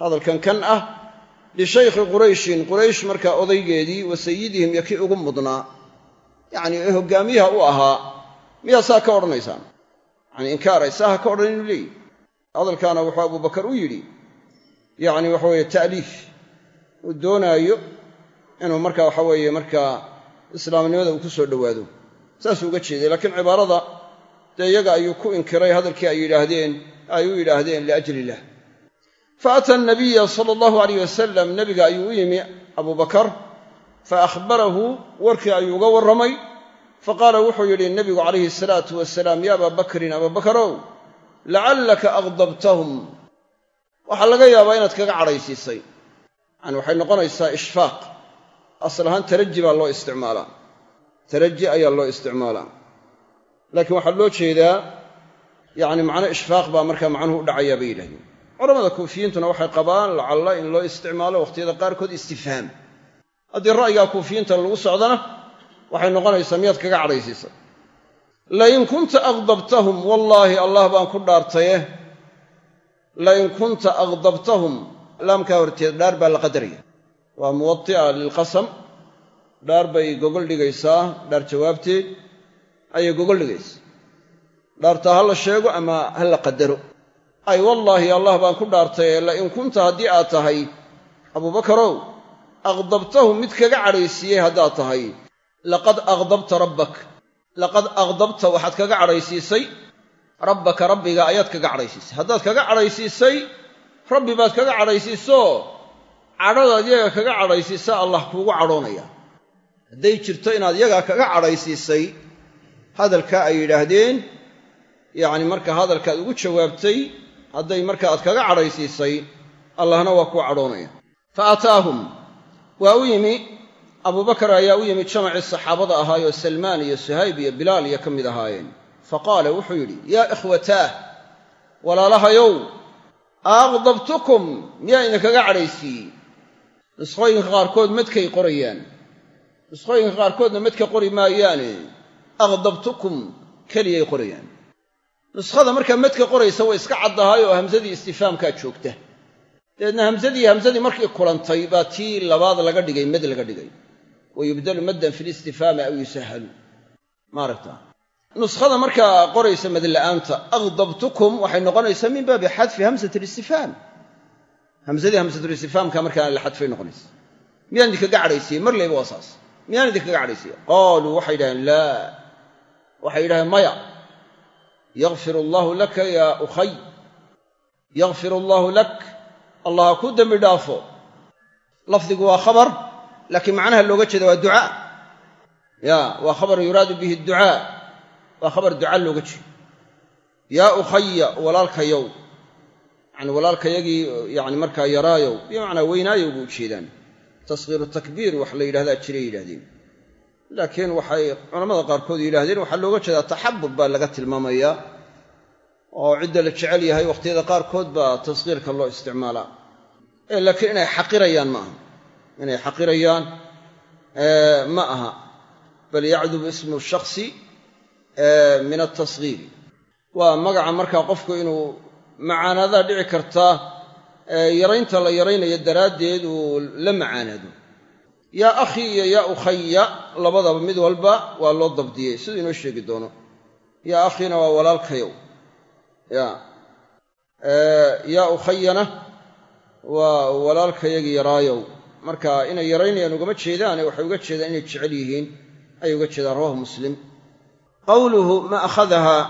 hadalkan kan ah lishaykhi qurayshin quraysh markaa odaygeedii wa sayidihim iyo kii ugu mudnaa yacnii ee hoggaamiyaha u ahaa miyaa saa ka odhanaysaan yacanii inkaaray saa ha ka odhan inuu leeyihi hadalkaana wuxuu abubakar u yidhi yacni waxa weeye ta'liif uu doonaayo inuu marka waxa weeye markaa islaamnimada uu ku soo dhowaado saasuu uga jeeday laakiin cibaarada dee iyaga ayuu ku inkiray hadalkii ay yidhaahdeen ay u yidhaahdeen liajli illah fa ata anabiya sala allahu alayh wasalam nebiga ayuu u yimi abubakar fa akhbarahu warkii ayuu uga warramay faqaala wuxuu yidhi nebigu calayhi salaatu wasalaam ya abaa bakrin abaabakarow lacallaka aqdabtahum waxaa laga yaabaa inaad kaga cadhaysiisay yani waxay noqonaysaa ishfaaq asal ahaan taraji baa loo isticmaalaa taraji ayaa loo isticmaalaa laakiin waxaa loo jeedaa yacni macno ishfaaq baa markaa macnuhu u dhacayaa bay yidhahdeen culamada kuufiyiintuna waxay qabaan lacalla in loo isticmaalo wakhtiyada qaarkood istifhaam. Haddii ra'yigaa kuufiyiinta lagu socdana waxay noqonaysaa miyaad kaga cadhaysiisay lain kunta aqdabtahum wallaahi allah baan ku dhaartaye. Lain kunta aqdabtahum laamkaa horteed dhaar baa la qadaraya. Waa muwadi'a lilqasam. Dhaar bay gogol dhigaysaa dhaar jawaabteed ayay gogol dhigaysaa. Dhaartaa ha la sheego ama ha la qadaro ay wallaahi allah baan ku dhaartaye lain kunta haddii aad tahay abuubakarow aqdabtahum mid kaga cadhaysiiyey haddaad tahay. Laqad aqdabta rabbak. Laqad aqdabta waxaad kaga cadhaysiisay rabbaka rabbiga ayaad kaga cadhaysiisay. Haddaad kaga cadhaysiisay rabbi baad kaga cadhaysiisoo cadhadaad yaga kaga cadhaysiisa allah kuugu cadhoonaya. Hadday jirto inaad yaga kaga cadhaysiisay hadalkaa ay yidhaahdeen yacni marka hadalkaad ugu jawaabtay hadday marka aad kaga cadhaysiisay allahna waa kuu cadhoonaya. Fa aataahum waa u yimi abubakar ayaa u yimi jamacii saxaabada ahaayoo salmaan iyo suhayb iyo bilaal iyo ka mid ahaayeen. Fa qaala wuxuu yidhi yaa ikhwataah walaalahayow aqdabtukum miyaa idinkaga cadhaysiiyey? Nusqooyinka qaarkood madkay qorayaan. Nusqooyinka qaarkoodna madka qori maayaane aqdabtukum keliyay qorayaan nuskhada markaa madka qoraysa way iska caddahay oo hamsadii istifaamkaa joogta. Dabeedna hamsadii hamsadii markii kulantay baa tii labaad laga dhigay mad laga dhigay. Wa yubdalu maddan fi listifaami aw yusahalu. Maaragta. Nuskhada markaa qoraysa madla'aanta aqdabtukum waxay noqonaysaa min baabi xadfi hamsati listifaam hamsadii hamsatulistifaamka markaa la xadfay noqonaysa. Miyaan idinkaga cadhaysiiyey? Mar layba waa saas. Miyaan idinkaga cadhaysiiyey? Qaaluu waxay yidhaheen laa. Waxay yidhaheen maya yakfir allaahu laka yaa ukhay yakfir allaahu lak. Allah kuu dembi dhaafo. Lafdigu waa khabar laakiin macnaha looga jeeda waa ducaa. Ya waa khabar yuraadu bihi ducaa. Waa khabar ducaa looga jeedo. Yaa ukhaya walaalkayow yani walaalkayagii yani markaa yaraayow. Bimacnaa weynaayow buu ujeedaan tashiiru takbiir wax la yidhahdaa jiray yidhahdeen laakiin waxay culammada qaarkood yidhaahdeen waxaa looga jeedaa taxabub baa laga tilmaamayaa oo cidda la jecel yahay wakhtiyada qaarkood baa tashiirka loo isticmaalaa. Ee laakiin inay xaqirayaan ma aha. Inay xaqirayaan ma aha. Bal yacdubu ismu shakhsi min altashiiri waa magaca markaa qofku inuu macaanaadaa dhici kartaa yaraynta la yaraynayo daraaddeed uu la macaanaado yaa akhii iyo yaa ukhaya labadaba mid walba waa loo dabdiyey. Siduu inoo sheegi doono. Yaa akhiina waa walaalkayow. Ya yaa ukhayana waa walaalkayagii yaraayow. Marka inay yaraynayaan ugama jeedaane waxay uga jeedaan inay jecel yihiin. Ayay uga jeedaan rawahu muslim. Qawluhu ma akhadahaa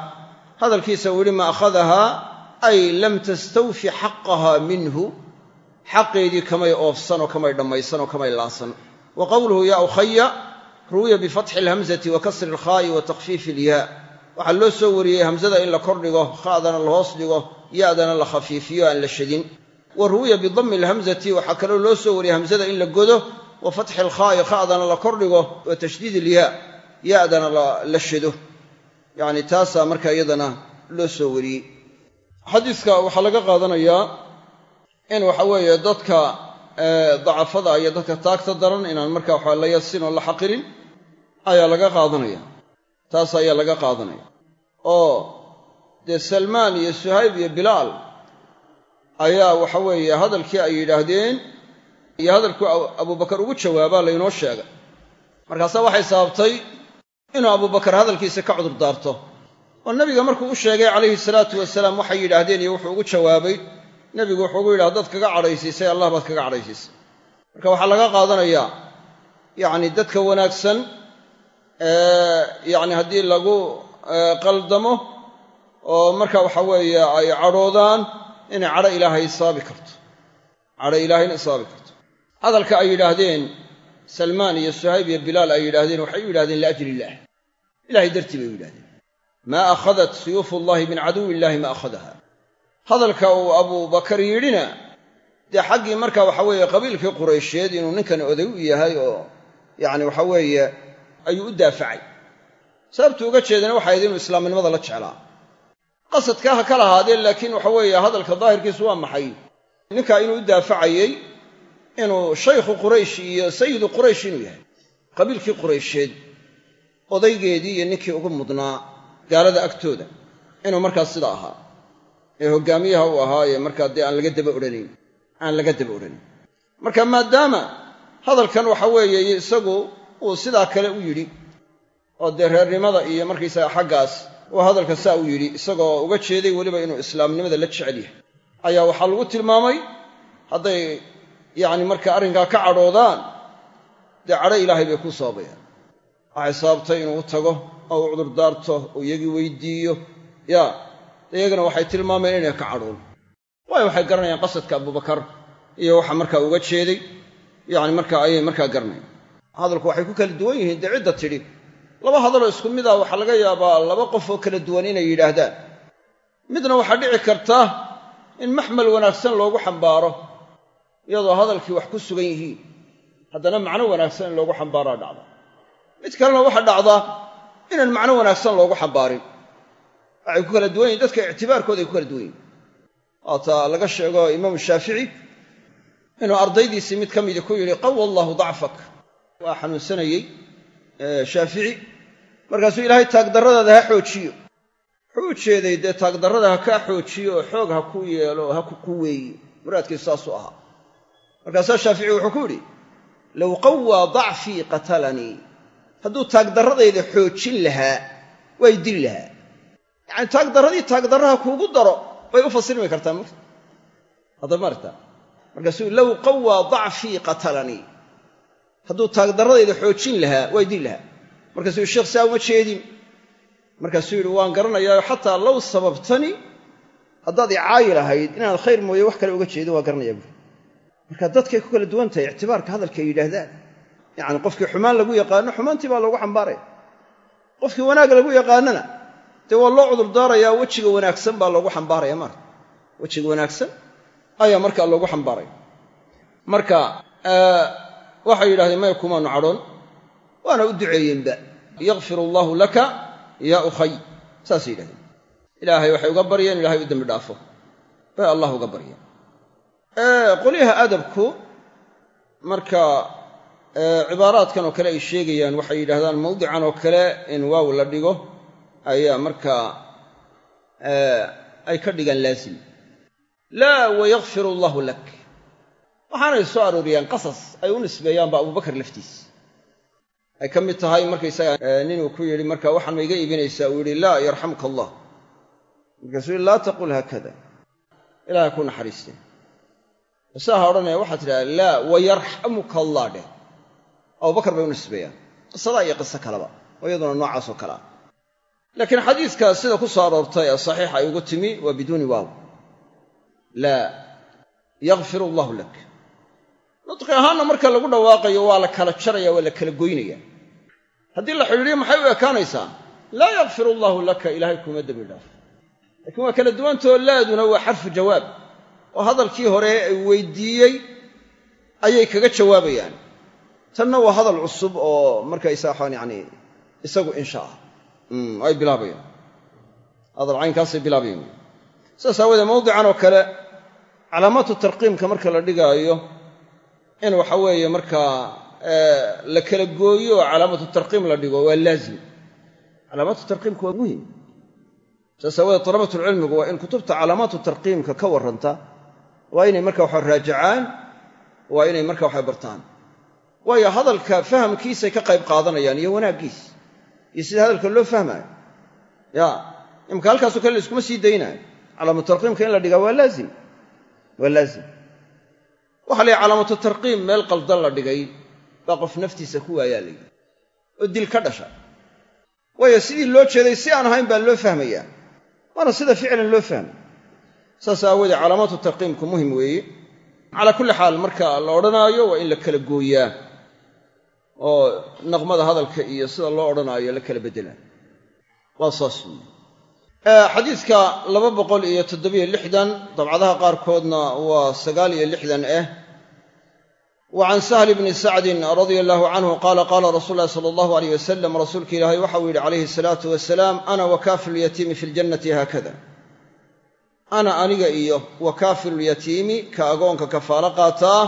hadalkiisa uu yihi ma akhadahaa ay lam tastawfi xaqaha minhu xaqeedii kamay oofsan oo kamay dhammaysan oo kamay laasan wa qowluhu yaa ukhaya ruwiya bifatxi alhamzati wa kasri alkhaa'i wa takhfiifi ilyaa waxaa loo soo wariyey hamzada in la kordhigo kha'dana la hoos dhigo ya'dana la khafiifiyo aan la shadin wa ruwiya bidammi alhamzati waxaa kaloo loo soo wariyey hamzada in la godo wa fatxi alkhaa'i kha'dana la kordhigo wa tashdiid ilyaa ya'dana la shado yacni taasaa markaa iyadana loo soo wariyey. Xadiiska waxaa laga qaadanayaa in waxa weeye dadka dacafada iyo dadka taagta daran inaan markaa waxa la yasin oo la xaqirin ayaa laga qaadanaya. Taas ayaa laga qaadanaya. Oo dee salmaan iyo suhayb iyo bilaal ayaa waxa weeye hadalkii ay yidhaahdeen iyo hadalkuu abubakar ugu jawaabaa laynoo sheegay markaasaa waxay sababtay inuu abubakar hadalkiisa ka cudur daarto oo nebiga markuu u sheegay calayhi salaatu wasalaam waxay yidhaahdeen iyo wuxuu ugu jawaabay nebigu wuxuu ugu yidhi haddaad kaga cadhaysiisay allah baad kaga cadhaysiisay marka waxaa laga qaadanayaa yacni dadka wanaagsan yacni haddii lagu qaldamo oo marka waxa weeye ay cadhoodaan inay cadho ilaahay isaabi karto. Cadho ilaahayna isaabi karto. Hadalka ay yidhaahdeen salmaan iyo suhayb iyo bilaal ay yidhaahdeen waxay u yidhahdeen liajli illaah ilahay dartii bay u yidhahdeen maa akhadat suyuufu llahi min caduwi illahi ma akhadaha hadalka uu abubakar yidhina dee xaggii marka waxa weeye qabiilkii quraysheed inuu ninkan oday u yahay oo yacni waxa weeye ayuu u daafacay. Sababtu uga jeedana waxay ahayd inuu islaamnimada la jeclaa. Qasadkaa ha ka lahaadeen laakiin waxa weeye hadalka daahirkiisu waa maxay? Ninkaa inuu u daafacayey inuu shaykhu quraysh iyo sayidu quraysh inuu yahay. Qabiilkii quraysheed odaygeedii iyo ninkii ugu mudnaa gaalada agtooda inuu markaas sida ahaa ee hoggaamiyaha uu ahaa ee markaa dee aan laga daba odhanayn aan laga daba odhanin. Marka maadaama hadalkan waxa weeye isagu uu sidaa kale u yidhi oo dee reernimada iyo markaysaga xaggaas uu hadalka saa u yidhi isagoo uga jeeday weliba inuu islaamnimada la jecel yahay ayaa waxaa lagu tilmaamay hadday yacni marka arrinkaa ka cadhoodaan dee cadho ilaahay bay ku sababayaan waxay sababtay inuu u tago oo u cudurdaarto oo iyagii weydiiyo. Yaa iyagana waxay tilmaameen inay ka cadhoon waayo waxay garanayaan qasadka abubakar iyo waxa markaa uga jeeday yacni marka ayay markaa garanayan hadalku waxay ku kala duwan yihiin dee cidda tidhi laba hadaloo isku mid ah waxaa laga yaabaa laba qof oo kala duwan inay yidhaahdaan. Midna waxaa dhici karta in maxmal wanaagsan loogu xambaaro iyadoo hadalkii wax ku sugan yihiin. Haddana macno wanaagsan in loogu xambaaraa dhacda mid kalena waxaa dhacdaa inaan macno wanaagsan loogu xambaarin waxay ku kala duwan yihiin dadka ictibaarkooda ay ku kala duwan yihiin waata laga sheego imaamu shaafici inuu ardaydiisii mid ka midii ku yidhi qawa allaahu dacfak. Waa xanuunsanayey shaafici markaasuu ilaahay taagdarradaada ha xoojiyo. Wuxuu u jeeday dee taagdarrada ha kaa xoojiyo oo xoog ha ku yeelo ha ku quweeyo muraadkiisu saasuu ahaa. Markaasaa shaafici wuxuu ku yidhi low qawaa dacfii qatalanii. Hadduu taagdarradayda xoojin lahaa way dili lahaa yacani taagdarradii taagdarraha kuugu daro bay u fasirmi kartaa mugta hadda maarta markaasuu low qawaa dacfii qatalanii. Hadduu taagdarradayda xoojin lahaa way dili lahaa. Markaasuu sheekh saa uma jeedin. Markaasuu yidhi waan garanayaayo xataa low sababtani haddaad icaayi lahayd inaan khayr mooye wax kale uga jeedin waa garanayaa buuri marka dadkay ku kala duwan tahay ictibaarka hadalka ay yidhaahdaan. Yacni qofkii xumaan lagu yaqaano xumaantii baa loogu xambaaraya. Qofkii wanaag lagu yaqaanana dee waa loo cudurdaarayaa wejiga wanaagsan baa loogu xambaaraya marka. Wejiga wanaagsan ayaa markaa loogu xambaaraya. Marka waxay yidhahdeen maya kumaanu cadhoon waana u duceeyeenba. Yakfir allaahu laka yaa ukhay. Saasay yidhahdeen ilaahay waxay uga baryeen ilahay u dembi dhaafo. Bay allah uga baryeen. Qolyaha adabku marka cibaaraadkan oo kale ay sheegayaan waxay yidhahdaan mawdican oo kale in waaw la dhigo ayaa markaa ay ka dhigaan laazim laa wayakfir allaahu lak. Waxaanay soo arooriyaan qasas ay u nisbeeyaanba abubakar laftiis. Ay ka mid tahay markaysaga ninuu ku yidhi marka waxaan ma iga iibinaysaa uu yidhi laa yarxamka allah markaasuu yidhi laa taqul haakada ilahay ku naxariisteen saaha odhanaya waxaa tidhahda laa wayarxamuka allah dheh abubakar bay u nisbeeyaan. Qisadaa iyo qiso kaleba oo iyaduna noocaas oo kale ah laakiin xadiiska sida ku soo aroortay ee saxiixa ay ugu timi waa biduuni waaw. Laa yakfir allaahu lak. Nudqi ahaanna marka lagu dhawaaqayo waa la kala jaraya waa la kala goynaya haddii la xidhiidhiyo maxay u ekaanaysaa? Laa yakfir allaahu laka ilaahay kuma dembi dhaafo laakiin waa kala duwantao laaduna waa xarfu jawaab. Oo hadalkii hore ay weydiiyey ayay kaga jawaabayaan. Tanna waa hadal cusub oo markaysaa yani isagu insha ah ay bilaabayaan. Hadal caynkaasay bilaabayaan. Saas aawoodee mawdican oo kale calaamaatu tarqiimka marka la dhigaayo in waxa weeye markaa la kala gooyo oo calaamatu tarqiim la dhigo waa laazim. Calaamaatu tarqiimka waa muhiim. Saas aawoodee talabatulcilmigu waa in kutubta calaamaatu tarqiimka ka warranta waa inay marka waxa raajacaan waa inay marka waxa bartaan. Waayo hadalka fahamkiisay ka qayb qaadanayaan iyo wanaaggiis iyo sida hadalka loo fahmaayo ya imka halkaasoo kale laiskuma sii daynaayo calaamatu tarqiimka in la dhigaa waa laazim. Waa laazim. Waxa la yidhi calaamatu tarqiim meel qaldan la dhigay baa qof naftiisa ku waayaa la yidhi. Oo dil ka dhasha. Waayo sidii loo jeeday si aan ahayn baa loo fahmayaa. Waana sida ficlan loo fahmay saas aawoodee calaamaatu tarqiimku muhiim weeye. Calaa kulli xaal marka la odhanaayo waa in la kala gooyaa oo naqmada hadalka iyo sida loo odhanaayo la kala beddelaa waa saas weyi xadiidka laba boqol iyo toddobiyo lixdan dabcadaha qaarkoodna waa sagaal iyo lixdan ah wa can sahli bni sacdin radia allahu canhu qaala qaala rasuulu llahi sala allahu aleyh wasalam rasuulka ilaahay waxau yidhi calayhi salaatu wasalaam ana wakaafilulyatiimi fi ljannati haakada. Ana aniga iyo wakaafilulyatiimi ka agoonka kafaalo qaataa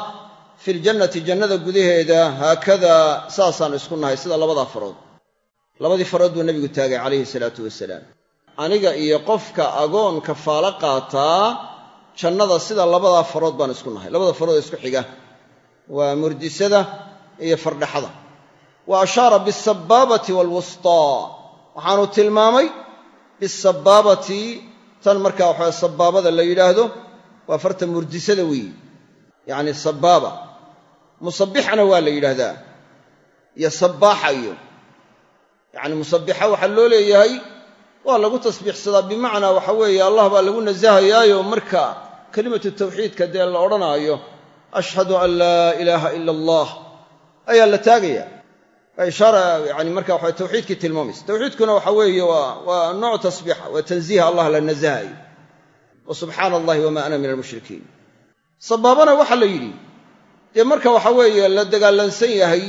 fi ljannati jannada gudaheeda haakadaa saasaan isku nahay sida labadaa farood. Labadii farood buu nebigu taagay calayhi salaatu wasalaam aniga iyo qofka agoon kafaalo qaataa jannada sida labadaa farood baan isku nahay. Labada farood isku xiga. Waa murdisada iyo fardhaxada. Wa ashaara bisabaabati waalwustaa waxaanu tilmaamay bisabaabati tan markaa waxaa sabaabada la yidhaahdo waa farta murdisada weeyi. Yacni sabaaba musabbixana waa la yidhaahdaa. Iyo sabbaaxa iyo yacni musabbixa waxaa loo leeyahay waa lagu tasbiixsadaa bimacnaa waxa weeye allah baa lagu nasahayaayo marka kelimatu tawxiidka dee la odhanaayo. Ashhadu an laa ilaaha ila allah ayaa la taagaya. Ishaara yani marka waxa tawxiidkii tilmaamaysa. Tawxiidkuna waxa weeye waa waa nooc tasbiixa waa tanziiha allah la nasahayo wa subxaana allahi wamaa ana min almushrikiin. Sabaabana waxaa la yidhi dee marka waxa weeye la dagaalansan yahay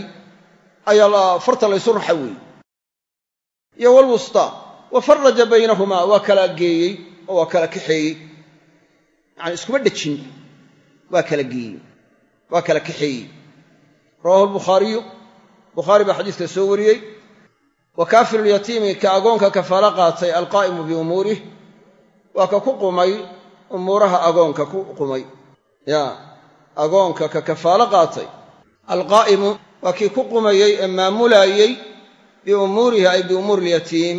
ayaa farta laysu raxa weeye iyo walwustaa wa faraja baynahumaa waa kala geeyey oo waa kala kaxeeyey. Yacani iskuma dhejin waa kala geeyey waa kala kaxeeyey. Rawahu albukhaariyu bukhaari baa xadiiska soo wariyey. Wa kaafirulyatiimi ka agoonka kafaalo qaatay alqaa'imu biumuurih waa ka ku qumay umuuraha agoonka ku qumay. Ya agoonka ka kafaalo qaatay. Alqaa'imu waa kii ku qumayey ee maamulaayey biumuurihi ay biumuuri ilyatiim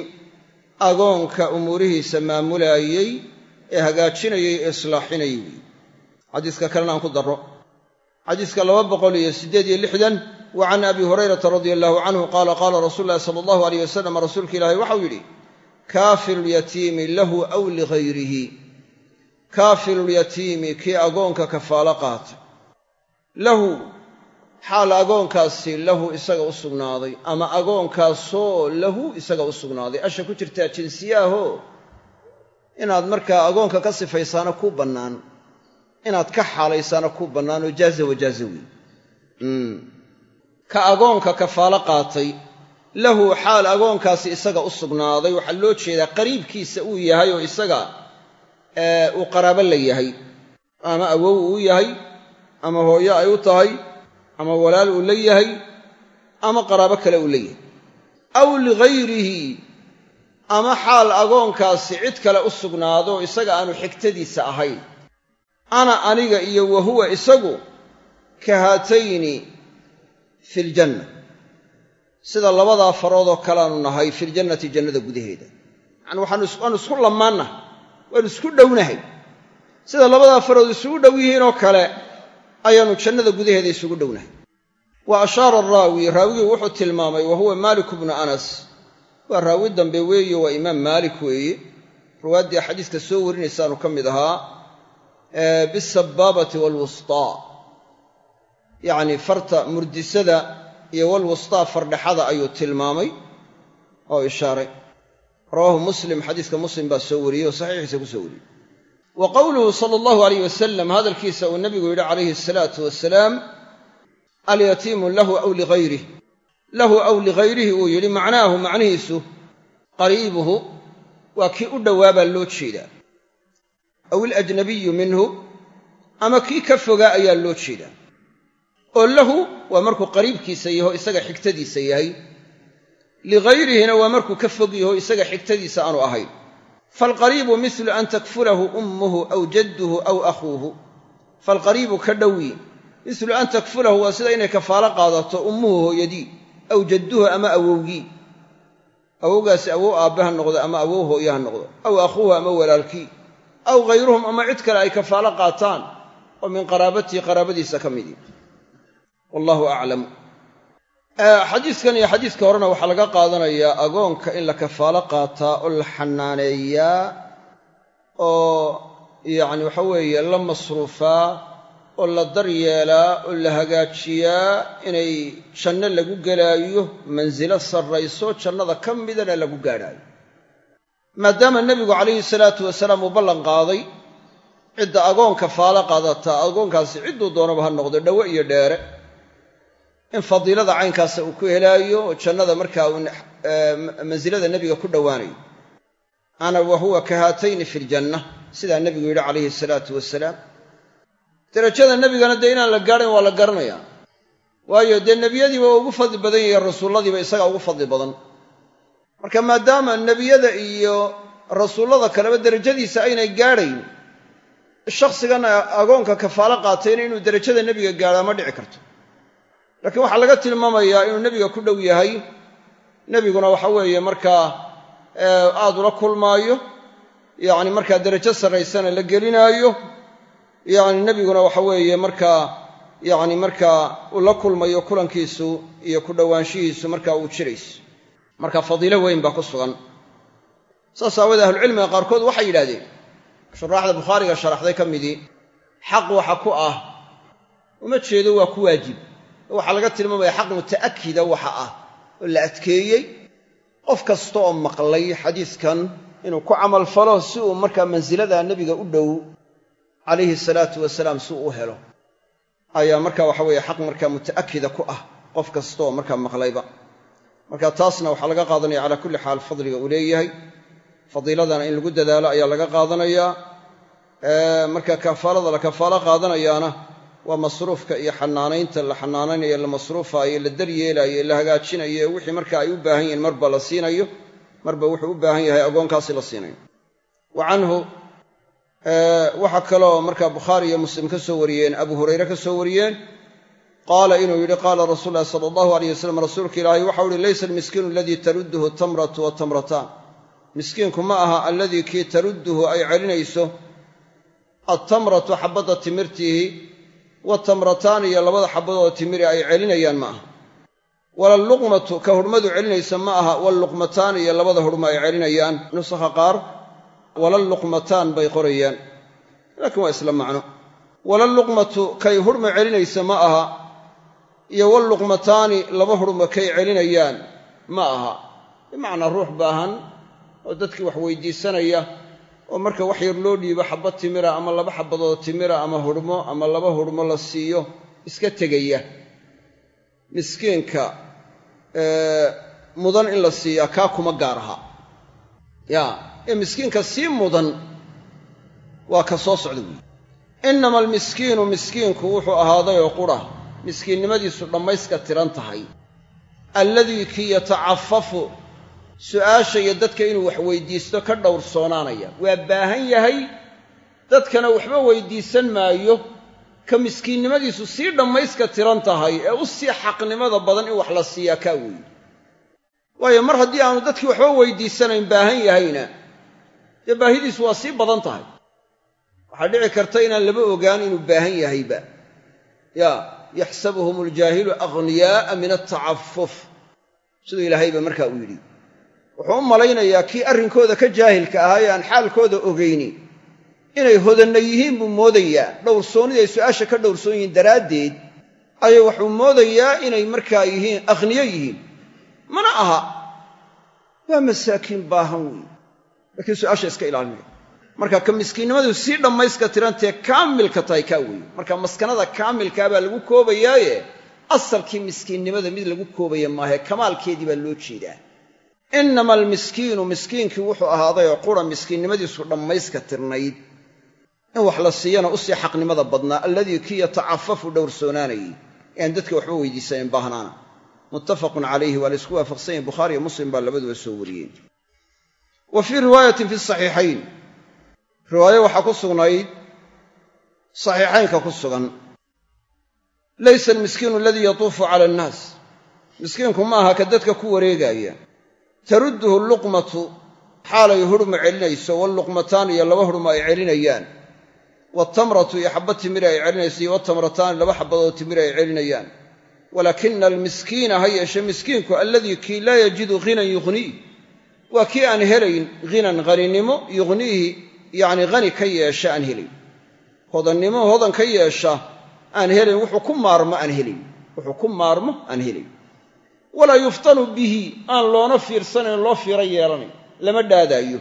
agoonka umuurihiisa maamulaayey ee hagaajinayey ee islaaxinayey weyi xadiiska kalena aan ku darro. Xadiiska laba boqol iyo siddeed iyo lixdan wa can abi hurayrata radia allahu canhu qaala qaala rasuulu llahi sala allahu aleyh wasalam rasuulka ilaahay waxau yidhi kaafirulyatiimi lahu aw ligayrihi kaafirulyatiimi kii agoonka kafaalo qaata lahu xaal agoonkaasi lahu isaga u sugnaaday ama agoonkaasoo lahu isaga u sugnaaday. Asha ku jirtaa jinsiyaahoo inaad markaa agoonka ka sifaysaana kuu bannaan inaad ka xaalaysaana kuu bannaan oo jaaza wajaaza wey ka agoonka kafaalo qaatay lahu xaal agoonkaasi isaga u sugnaaday. Waxaa loo jeedaa qariibkiisa uu yahay oo isaga uu qaraabo la yahay ama awow uu yahay ama hooyo ay u tahay ama walaal uu la yahay ama qaraabo kale uu la yahay aw ligayrihi ama xaal agoonkaasi cid kale u sugnaado isaga aanu xigtadiisa ahayn. Ana aniga iyo wa huwa isagu ka haatayni fi ljanna sida labadaa faroodoo kaleaanu nahay filjannati jannada gudaheeda. Yacani waanu isku lamaannahay waanu isku dhownahay. Sida labadaa farood isugu dhow yihiinoo kale ayaannu jannada gudaheeda isugu dhownahay wa ashaara araawi raawigii wuxuu tilmaamay wa huwa bnu anas. Waa raawi dambe weeye waa imaam maalik weeye ruwaaddii xadiiska soo warinaysaanu ka mid ahaa bisabaabati waalwustaa yacni farta murdisada iyo walwustaa fardhaxada ayuu tilmaamay oo ishaaray. Rawaahu muslim xadiiska muslim baa soo wariyey oo saxiixiisa ku soo wariyey wa qowluhu sala allahu alayh wasalam hadalkiisa uu nabigu yidhi calayhi asalaatu wasalaam alyatiimu lahu aw ligayrih lahu aw ligayrihi uu yidhi macnaahu macnihiisu qariibuhu waa kii u dhowaabaa loo jeedaa aw ilajnabiyu minhu ama kii ka fogaa ayaa loo jeedaa oo lahu waa markuu qariibkiisa yaho isaga xigtadiisa yahay ligayrihina waa markuu ka fog isaga xigtadiisa aanu ahayn faalqariibu mislu an takfulahu ummuhu aw jadduhu aw akhuuhu faalqariibu ka dhowi mislu an takfulahu waa sida inay kafaalo qaadato ummuhu hooyadii aw jadduhu ama awowgii awowgaasi awow aabbe ha noqdo ama awow hooye ha noqdo aw akhuuhu ama walaalkii aw hayruhum ama cid kale ay kafaalo qaataan oo min qaraabatihi qaraabadiisa ka midii wallahu aclam xadiiskan iyo xadiiska horena waxaa laga qaadanayaa agoonka in la kafaalo qaataa oo la xanaaneeyaa oo yacni waxa weeye la masruufaa oo la daryeelaa oo la hagaajiyaa inay janno lagu gelaayo mansilo sarrayso jannada ka midana lagu gaadhaayo. Maadaama nebigu calayhi salaatu wasalaam uu ballan qaaday cidda agoon kafaalo qaadataa agoonkaasi cidduu doonaba ha noqdo dhowe iyo dheere in fadiilada caynkaasa uu ku helaayo jannada markaa uu mansilada nebiga ku dhowaanayo ana wa huwa ka haatayni fi ljanna sidaa nebigu yidhi calayhi salaatu wasalaam derajada nebigana dee inaan la gaadhayn waa la garanayaa. Waayo dee nebiyadiiba waa ugu fadli badan yahiin rasuulladiiba isagaa ugu fadli badan. Marka maadaama nebiyada iyo rasuullada kaleba derajadiisa aynay gaadhayn shakhsigan agoonka kafaalo qaatayna inuu derajada nebiga gaadhaa ma dhici karto laakiin waxaa laga tilmaamayaa inuu nebiga ku dhow yahay. Nebiguna waxa weeye markaa aad ula kulmaayo yacni markaa derajo sarraysana la gelinaayo yacni nebiguna waxa weeye markaa yacni markaa uu la kulmayo kulankiisu iyo ku dhowaanshihiisu markaa uu jirayso. Marka fadiilo weyn baa ku sugan. Saas aawoodee ahlucilmiga qaarkood waxay yidhahdeen shuraaxda bukhaariga sharaxday ka midii xaq waxa ku ah uma jeedo waa ku waajib waxaa laga tilmaamaya xaq muta'akida waxa ah. Oo la adkeeyey qof kasta oo maqlay xadiiskan inuu ku camalfalo si uu markaa mansilada nebiga u dhow calayhi salaatu wasalaam si uu u helo. Ayaa marka waxa weeye xaq markaa muta'akida ku ah qof kasta oo markaa maqlayba. Marka taasna waxaa laga qaadanaya calaa kulli xaal fadliga uu leeyahay. Fadiiladana in lagu dadaalo ayaa laga qaadanayaa. Marka kafaalada la kafaalo qaadanayaana waa masruufka iyo xanaanaynta la xanaanaynayo la masruufaayo la daryeelaayo la hagaajinayo wixii marka ay u baahan yihiin marba la siinayo marba wuxuu u baahan yahay agoonkaasi la siinayo. Wa canhu waxaa kaloo marka bukhaari iyo muslim ka soo wariyeen abu hurayre ka soo wariyeen qaala inuu yidhi qaala rasuul lahi sala allahu alayh wasalam rasuulka ilaahay waxau uhi laysa almiskiinu aladii tarudduhu tamratu watamrataan miskiinku ma aha alladii kii tarudduhu ay celinayso altamratu xabadda timirtiihi watamrataan iyo labada xabadoo timiri ay celinayaan ma aha. Walalluqmatu ka hurhmadu celinaysa ma aha walluqmataan iyo labada hurhma ay celinayaan. Nusakha qaar walalluqmataan bay qorayaan. Laakiin waa isla macno. Walalluqmatu kay hurhma celinaysa ma aha iyo walluqmataani laba hurhma kay celinayaan ma aha. Bimacnaa ruux baahan oo dadkii wax weydiisanaya oo marka wax yar loo dhiibo xabad timira ama laba xabadood timira ama hurhmo ama laba hurhmo la siiyo iska tegaya. Miskiinka mudan in la siiyaa kaa kuma gaar aha. Yaa ee miskiinka sii mudan waa ka soo socda weyi innama almiskiinu miskiinku wuxuu ahaaday oo qura. Miskiinnimadiisu dhammayska tiran tahay. Alladii kii yatacafafu su'aasha iyo dadka inuu wax weydiisto ka dhowrsoonaanaya waa baahan yahay dadkana waxba weydiisan maayo ka miskiinnimadiisu sii dhammayska tiran tahay ee u sii xaqnimada badan in wax la siiyaa kaa weeye waayo mar haddii aanu dadkii waxba weydiisanayn baahan yahayna dee baahidiisu waa sii badan tahay. Waxaa dhici karta inaan laba ogaan inuu baahan yahayba. Yaa yaxsabuhum aljaahilu aghniyaa'a min altacafuf siduu ilaahayba markaa uu yidhi wuxuu u malaynayaa kii arrinkooda ka jaahilka ahaa ee aan xaalkooda ogayni inay hodanna yihiin buu moodayaa. Dhowrsoonniday su'aasha ka dhowrsoon yihiin daraaddeed ayuu wuxuu moodayaa inay markaa yihiin akhniyo yihiin. Mana aha. Waa masaakiin baahan weeye laakiin su'aasha iska ilaalinaya marka ka miskiinnimadu sii dhammayska tirantee kaamilka tahay kaa weeye marka maskanada kaamilkaa baa lagu koobayaaye asalkii miskiinnimada mid lagu koobaya maahe kamaalkeedii baa loo jeedaa innama almiskiinu miskiinkii wuxuu ahaaday oo qura miskiinnimadiisu dhammayska tirnayd in wax la siiyana u sii xaqnimada badnaa alladii kii yatacafafu dhowrsoonaanayey ee aan dadka waxba weydiisanin baahnaana muttafaqun calayhi waa la isku waafaqsan yahin bukhaari iyo muslim baa labaduba soo wariyeen wa fii riwaayatin fi saxiixayn riwaayo waxaa ku sugnayd saxiixaynka ku sugan laysa almiskiinu aladii yatuufu cala annaas miskiinku ma aha ka dadka ku wareegaaya tarudduhu luqmatu xaalay hurhma celinayso walluqmataani iyo laba hurhma ay celinayaan. Waatamratu iyo xabad timiri ay celinayso iyo watamrataani laba xabadoo timiri ay celinayaan. Walaakina almiskiina ha yeeshe miskiinku alladii kii laa yajidu ghinan yughniih waa kii aan helayn ghinan haninimo yughniihi yacni hani ka yeesha aan helayn hodannimo hodan ka yeesha aan helayn wuxuu ku maarmo aan ku maarmo aan helayn walaa yuftanu bihi aan loona fiirsanayn loo fiiro yeelanayn lama dhaadaayo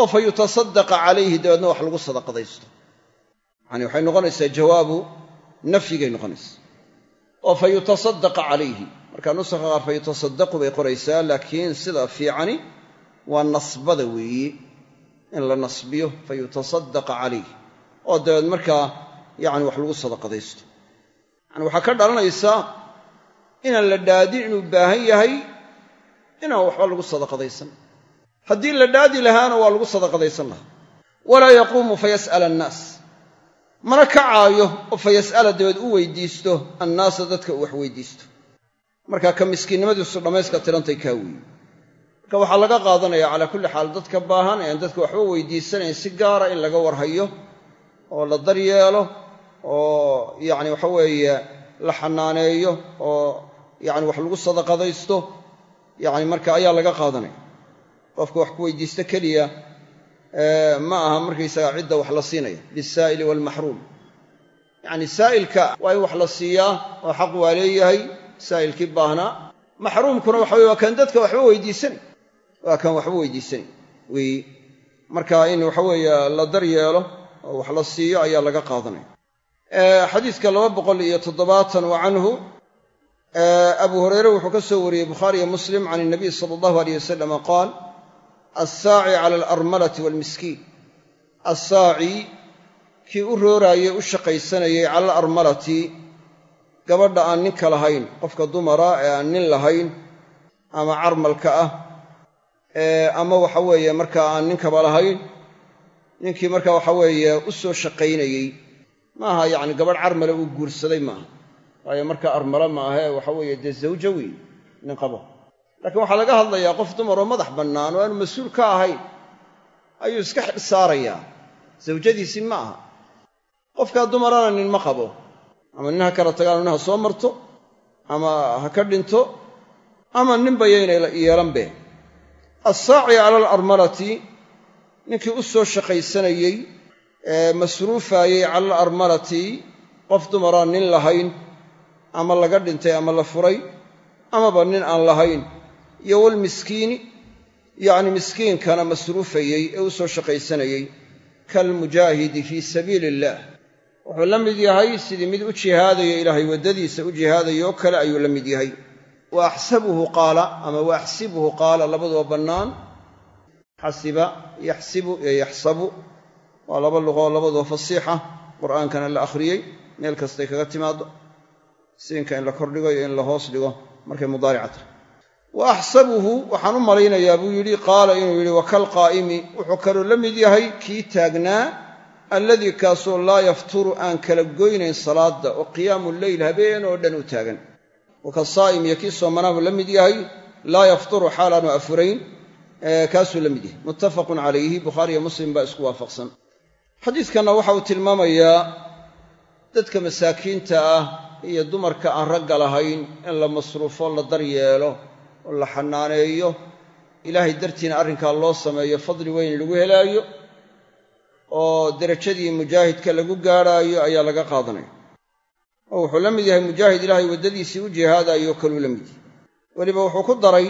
oo fa yutasadaqa calayhi dabeedna wax lagu sadaqadaysto. Yani waxay noqonaysaa jawaabu nafyigay noqonaysaa. Oo fa yutasadaqa calayhi. Marka nusakha qaar fa yutasadaqu bay qoraysaa laakiin sida fiicani waa nasbada weeye in la nasbiyo fa yutasadaqa calayh oo dabeed markaa yani wax lagu sadaqadaysto. Yani waxaa ka dhalanaysa inaan la dhaadin inuu baahan yahay inaan waxba lagu sadaqadaysan. Haddii la dhaadi lahaana waa lagu sadaqadaysan lahaa. Walaa yaquumu fayas'ala annaas. Mana kacaayo oo fayas'ala dabeed u weydiisto annaasa dadka uu wax weydiisto. Markaa ka miskiinnimadiisu dhammayska tirantay kaa weeye marka waxaa laga qaadanaya calaa kulli xaal dadka baahan ean dadka waxba weydiisanayn si gaara in laga warhayo oo la daryeelo oo yacni waxa weeye la xanaaneeyo oo yacni wax lagu sadaqadaysto yacni marka ayaa laga qaadanaya qofka wax ku weydiista keliya ma aha markaysaga cidda wax la siinaya lisaa'ili waalmaxruum yacni saa'ilka waa in wax la siiyaa oo xaq waa leeyahay saa'ilkii baahnaa maxruumkuna waxa weye waa kan dadka waxba weydiisanay waa kan waxba weydiisanay weeye marka in waxa weeye la daryeelo oo wax la siiyo ayaa laga qaadanaya xadiiska laba boqol iyo toddobaatan wa abu hureyre wuxuu ka soo wariyey bukhaariyo muslim can inabiy sala allahu aleyh wasalama qaal assaaci cala alarmalati waalmiskiin assaaci kii u rooraayey u shaqaysanayey cala alarmalati gabadha aan ninka lahayn qofka dumara ee aan nin lahayn ama carmalka ah ama waxa weeye markaa aan ninkaba lahayn ninkii marka waxa weeye u soo shaqaynayey maaha yacni gabadh carmale uu guursaday maaha waayo markaa armalo ma ahe waxa weeye dee zawjo weeye nin qabo. Laakiin waxaa laga hadlayaa qof dumaroo madax bannaan oo aanu mas'uul ka ahayn ayuu iska xidh saarayaa. Zawjadiisii ma aha. Qofkaa dumarana nin ma qabo. Ama nin ha kala tagaano nin ha soo marto ama ha ka dhinto ama ninba yaynay yeelanbe assaaci cala alarmalati ninkii u soo shaqaysanayey ee masruufaayey cala alarmalati qof dumaraan nin lahayn ama laga dhintay ama la furay amaba nin aan lahayn. Iyo walmiskiini yacni miskiinkana masruufayey ee u soo shaqaysanayey kaalmujaahidi fii sabiili illaah wuxuu la mid yahay sidii mid u jihaadaya ilaahay waddadiisa u jihaadaya oo kale ayuu la mid yahay. Wa axsabuhu qaala ama wa axsibuhu qaala labaduba bannaan. Xasiba yaxsibu iyo yaxsabu. Waa laba luqoo labaduba fasiixa. Qur'aankana la akhriyey. Meel kastay kaga timaaddo siinka in la kordhigo iyo in la hoos dhigo markay mudaarica tahay wa axsabuhu waxaan u malaynayaa buu yidhi qaala inuu yidhi wakalqaa'imi wuxuu kaloo la mid yahay kii taagnaa alladii kaasoo laa yafturu aan kala goynayn salaadda oo qiyaamu leyl habeen oo dhan u taagan. Wakasaa'im iyo kii soomanaabuu la mid yahay laa yafturu xaalaanu afurayn kaasuu la mid yahay. Muttafaqun calayhi bukhaariyo muslim baa isku waafaqsan. Xadiidkanna waxa uu tilmaamayaa dadka masaakiinta ah iyo dumarka aan ragga lahayn in la masruufo la daryeelo oo la xanaaneeyo ilaahay dartiina arrinkaa loo sameeyo fadli weyn lagu helaayo oo derajadii mujaahidka lagu gaadhaayo ayaa laga qaadanaya. Oo wuxuu la mid yahay mujaahid ilaahay waddadiisii u jihaadaayoo kaluu la mid yahay. Weliba wuxuu ku daray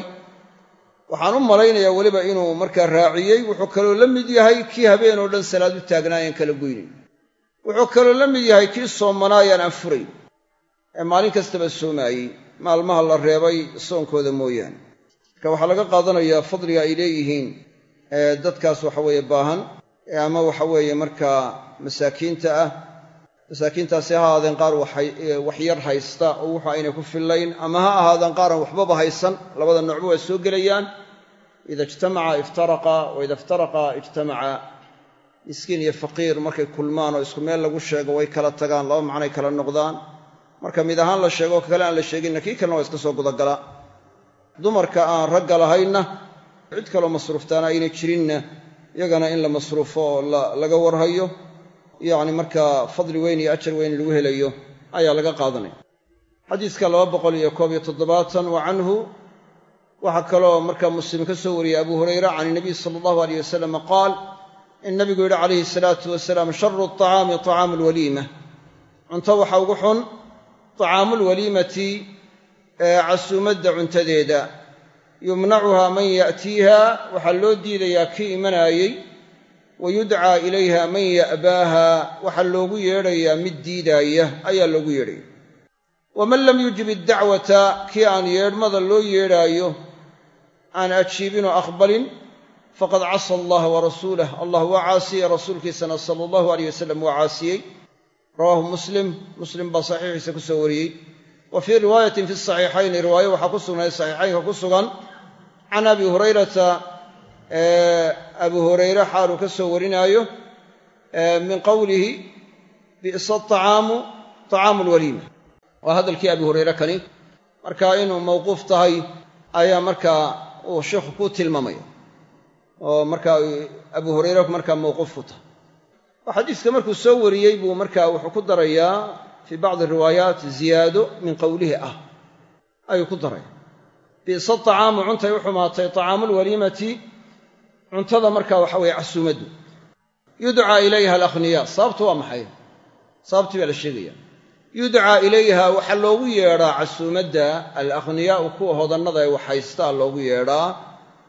waxaan u malaynayaa weliba inuu markaa raaciyey wuxuu kaloo la mid yahay kii habeen oo dhan salaad u taagnaayaan kala goynayn. Wuxuu kaloo la mid yahay kii soomanaayaan aan furayn ee maalin kastaba soomaayey maalmaha la reebay soonkooda mooyaane. Marka waxaa laga qaadanayaa fadliga ay leeyihiin dadkaas waxaweeye baahan ama waxa weeye markaa masaakiinta ah. Masaakiintaasi ha ahaadeen qaar wax yar haysta oo wuxu aynay ku fillayn ama ha ahaadeen qaaran waxbaba haysan. Labada noocba waa soo gelayaan. Ida ijtamaca iftaraqa wa ida iftaraqa ijtamaca miskiin iyo faqiir markay kulmaan oo isku meel lagu sheego way kala tagaan laba macnay kala noqdaan marka mid ahaan la sheego kale aan la sheeginna kii kalena waa iska soo gudagalaa dumarka aan ragga lahaynna cid kaloo masruuftaana aynay jirinna iyagana in la masruufo oo laga warhayo yacni markaa fadli weyn iyo ajar weyn lagu helayo ayaa laga qaadanaya. Xadiiska laba boqol iyo koob iyo toddobaatan wa canhu waxaa kaloo markaa muslim ka soo wariyey abu hurayra can inabiy sala allahu aleyh wasalam qaal in nabigu yidhi calayhi salaatu wasalaam sharu acaami acaamu lwaliima cunto waxa ugu xun acaamulwaliimati ee casuumadda cuntadeeda yumnacuhaa man ya'tiiha waxaa loo diidayaa kii imanaayey wa yudcaa ilayha man ya'baaha waxaa loogu yeedhayaa mid diidaaya ayaa loogu yeedhaya waman lam yujib iddacwata kii aan yeedhmada loo yeedhaayo aan ajiibinoo aqbalin faqad casa allaha wa rasuulah allah waa caasiyey rasuulkiisana sala allahu aleyh wasalam waa caasiyey rawaahu muslim. Muslim baa saxiixiisa ku soo wariyey. Wa fii riwaayatin fi saxiixayni riwaayo waxaa ku sugnay saxiixaynka ku sugan can abi hurayrata abu hurayre xaaluu ka soo warinaayo min qowlihi bi'sa acaamu acaamu lwaliima waa hadalkii abi hurayre kani. Marka inuu mawquuf tahay ayaa markaa uu sheikhu ku tilmaamaya oo markaa abu hurayre markaa oo xadiiska markuu soo wariyey buu markaa wuxuu ku darayaa fii bacdi riwaayaat ziyaado min qowlihi ah. Ayuu ku daraya bi'sa acaamu cuntay u xumaatay. Acaamulwaliimati cuntada markaa waxa weeye casuumaddu yudcaa ilayha alakhniyaa sababtu waa maxay? Sababtii baa la sheegaya. Yudcaa ilayha waxaa loogu yeedhaa casuumadda alakhniyaa'u kuwa hodannada ee waxhaystaa loogu yeedhaa.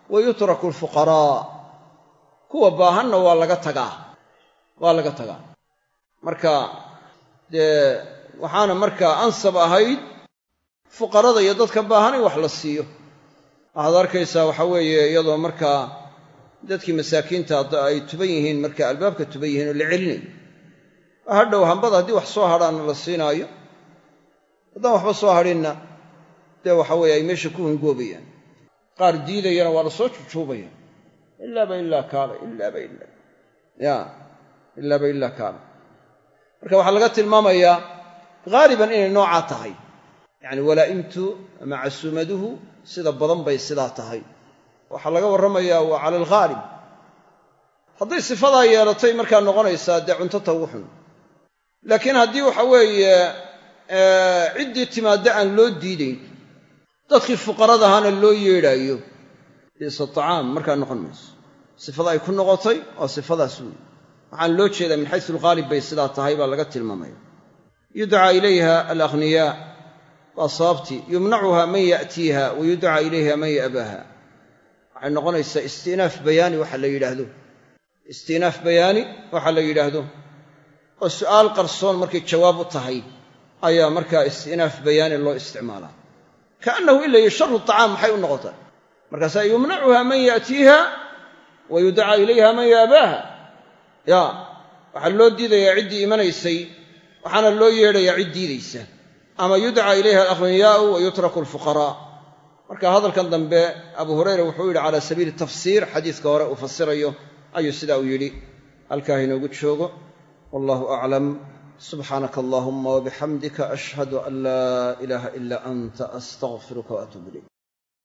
Wa yutraku alfuqaraa. Kuwa baahanna waa laga tagaa waa laga tagaa. Marka dee waxaana markaa ansab ahayd fuqarada iyo dadka baahan in wax la siiyo. Waxaad arkaysaa waxa weeye iyadoo markaa dadkii masaakiinta ay tuban yihiin marka albaabka tuban yihiin oo la celinayo. Hadhow hambada haddii wax soo hadhaanna la siinaayo. Haddaan waxba soo hadhinna dee waxa weeye ay meesha ku hungoobayaan. Qaar diidayana waa la soo jujuubaya ilaaba ilaa kaala ilaaba ila ya ilaaba ilaa kaala marka waxaa laga tilmaamayaa haaliban inay noocaa tahay. Yacni walaa'imtu ama casuumaduhu sida badan bay sidaa tahay. Waxaa laga warramayaa waa cala alghaalib hadday sifadaa yeelatay markaa noqonaysaa dee cuntota ugu xun laakiin haddii waxa weeye ciddii timaadda aan loo diidayn dadkii fuqaradahaana loo yeedhaayo biisa tacaam markaa noqon mayso. Sifada ay ku noqotay waa sifadaas weyi waxaan loo jeedaa min xaysu alghaalib bay sidaa tahay baa laga tilmaamaya. Yudcaa ilayha alakhniyaa waa sababtii. Yumnacuha man ya'tiiha wa yudcaa ilayha man ya'baaha waxay noqonaysaa isti'naaf bayaani waxa la yidhaahdo. Isti'naaf bayaani waxa la yidhaahdo. Oo su'aal qarsoon markay jawaab u tahay ayaa markaa isti'naaf bayaani loo isticmaalaa. Kaannahu ila iyo sharu tacaam maxay u noqotay markaasaa yumnacuha man ya'tiiha wa yudcaa ilayha man yaabaaha ya waxaa loo diidayaa ciddii imanaysay waxaana loo yeedhayaa cid diidaysa. Ama yudcaa ilayha alakhniyaa'u wa yutraku alfuqaraa. Marka hadalkan dambe abu hurayra wuxuu yidhi cala sabiili tafsiir xadiiska hore uu fasirayo ayuu sidaa u yidhi. Halkaa inoogu joogo. Wallahu aclam subxaanaka allahuma wabixamdika ashhadu an laa ilaaha ila anta astaqfiruka waatuub ilayk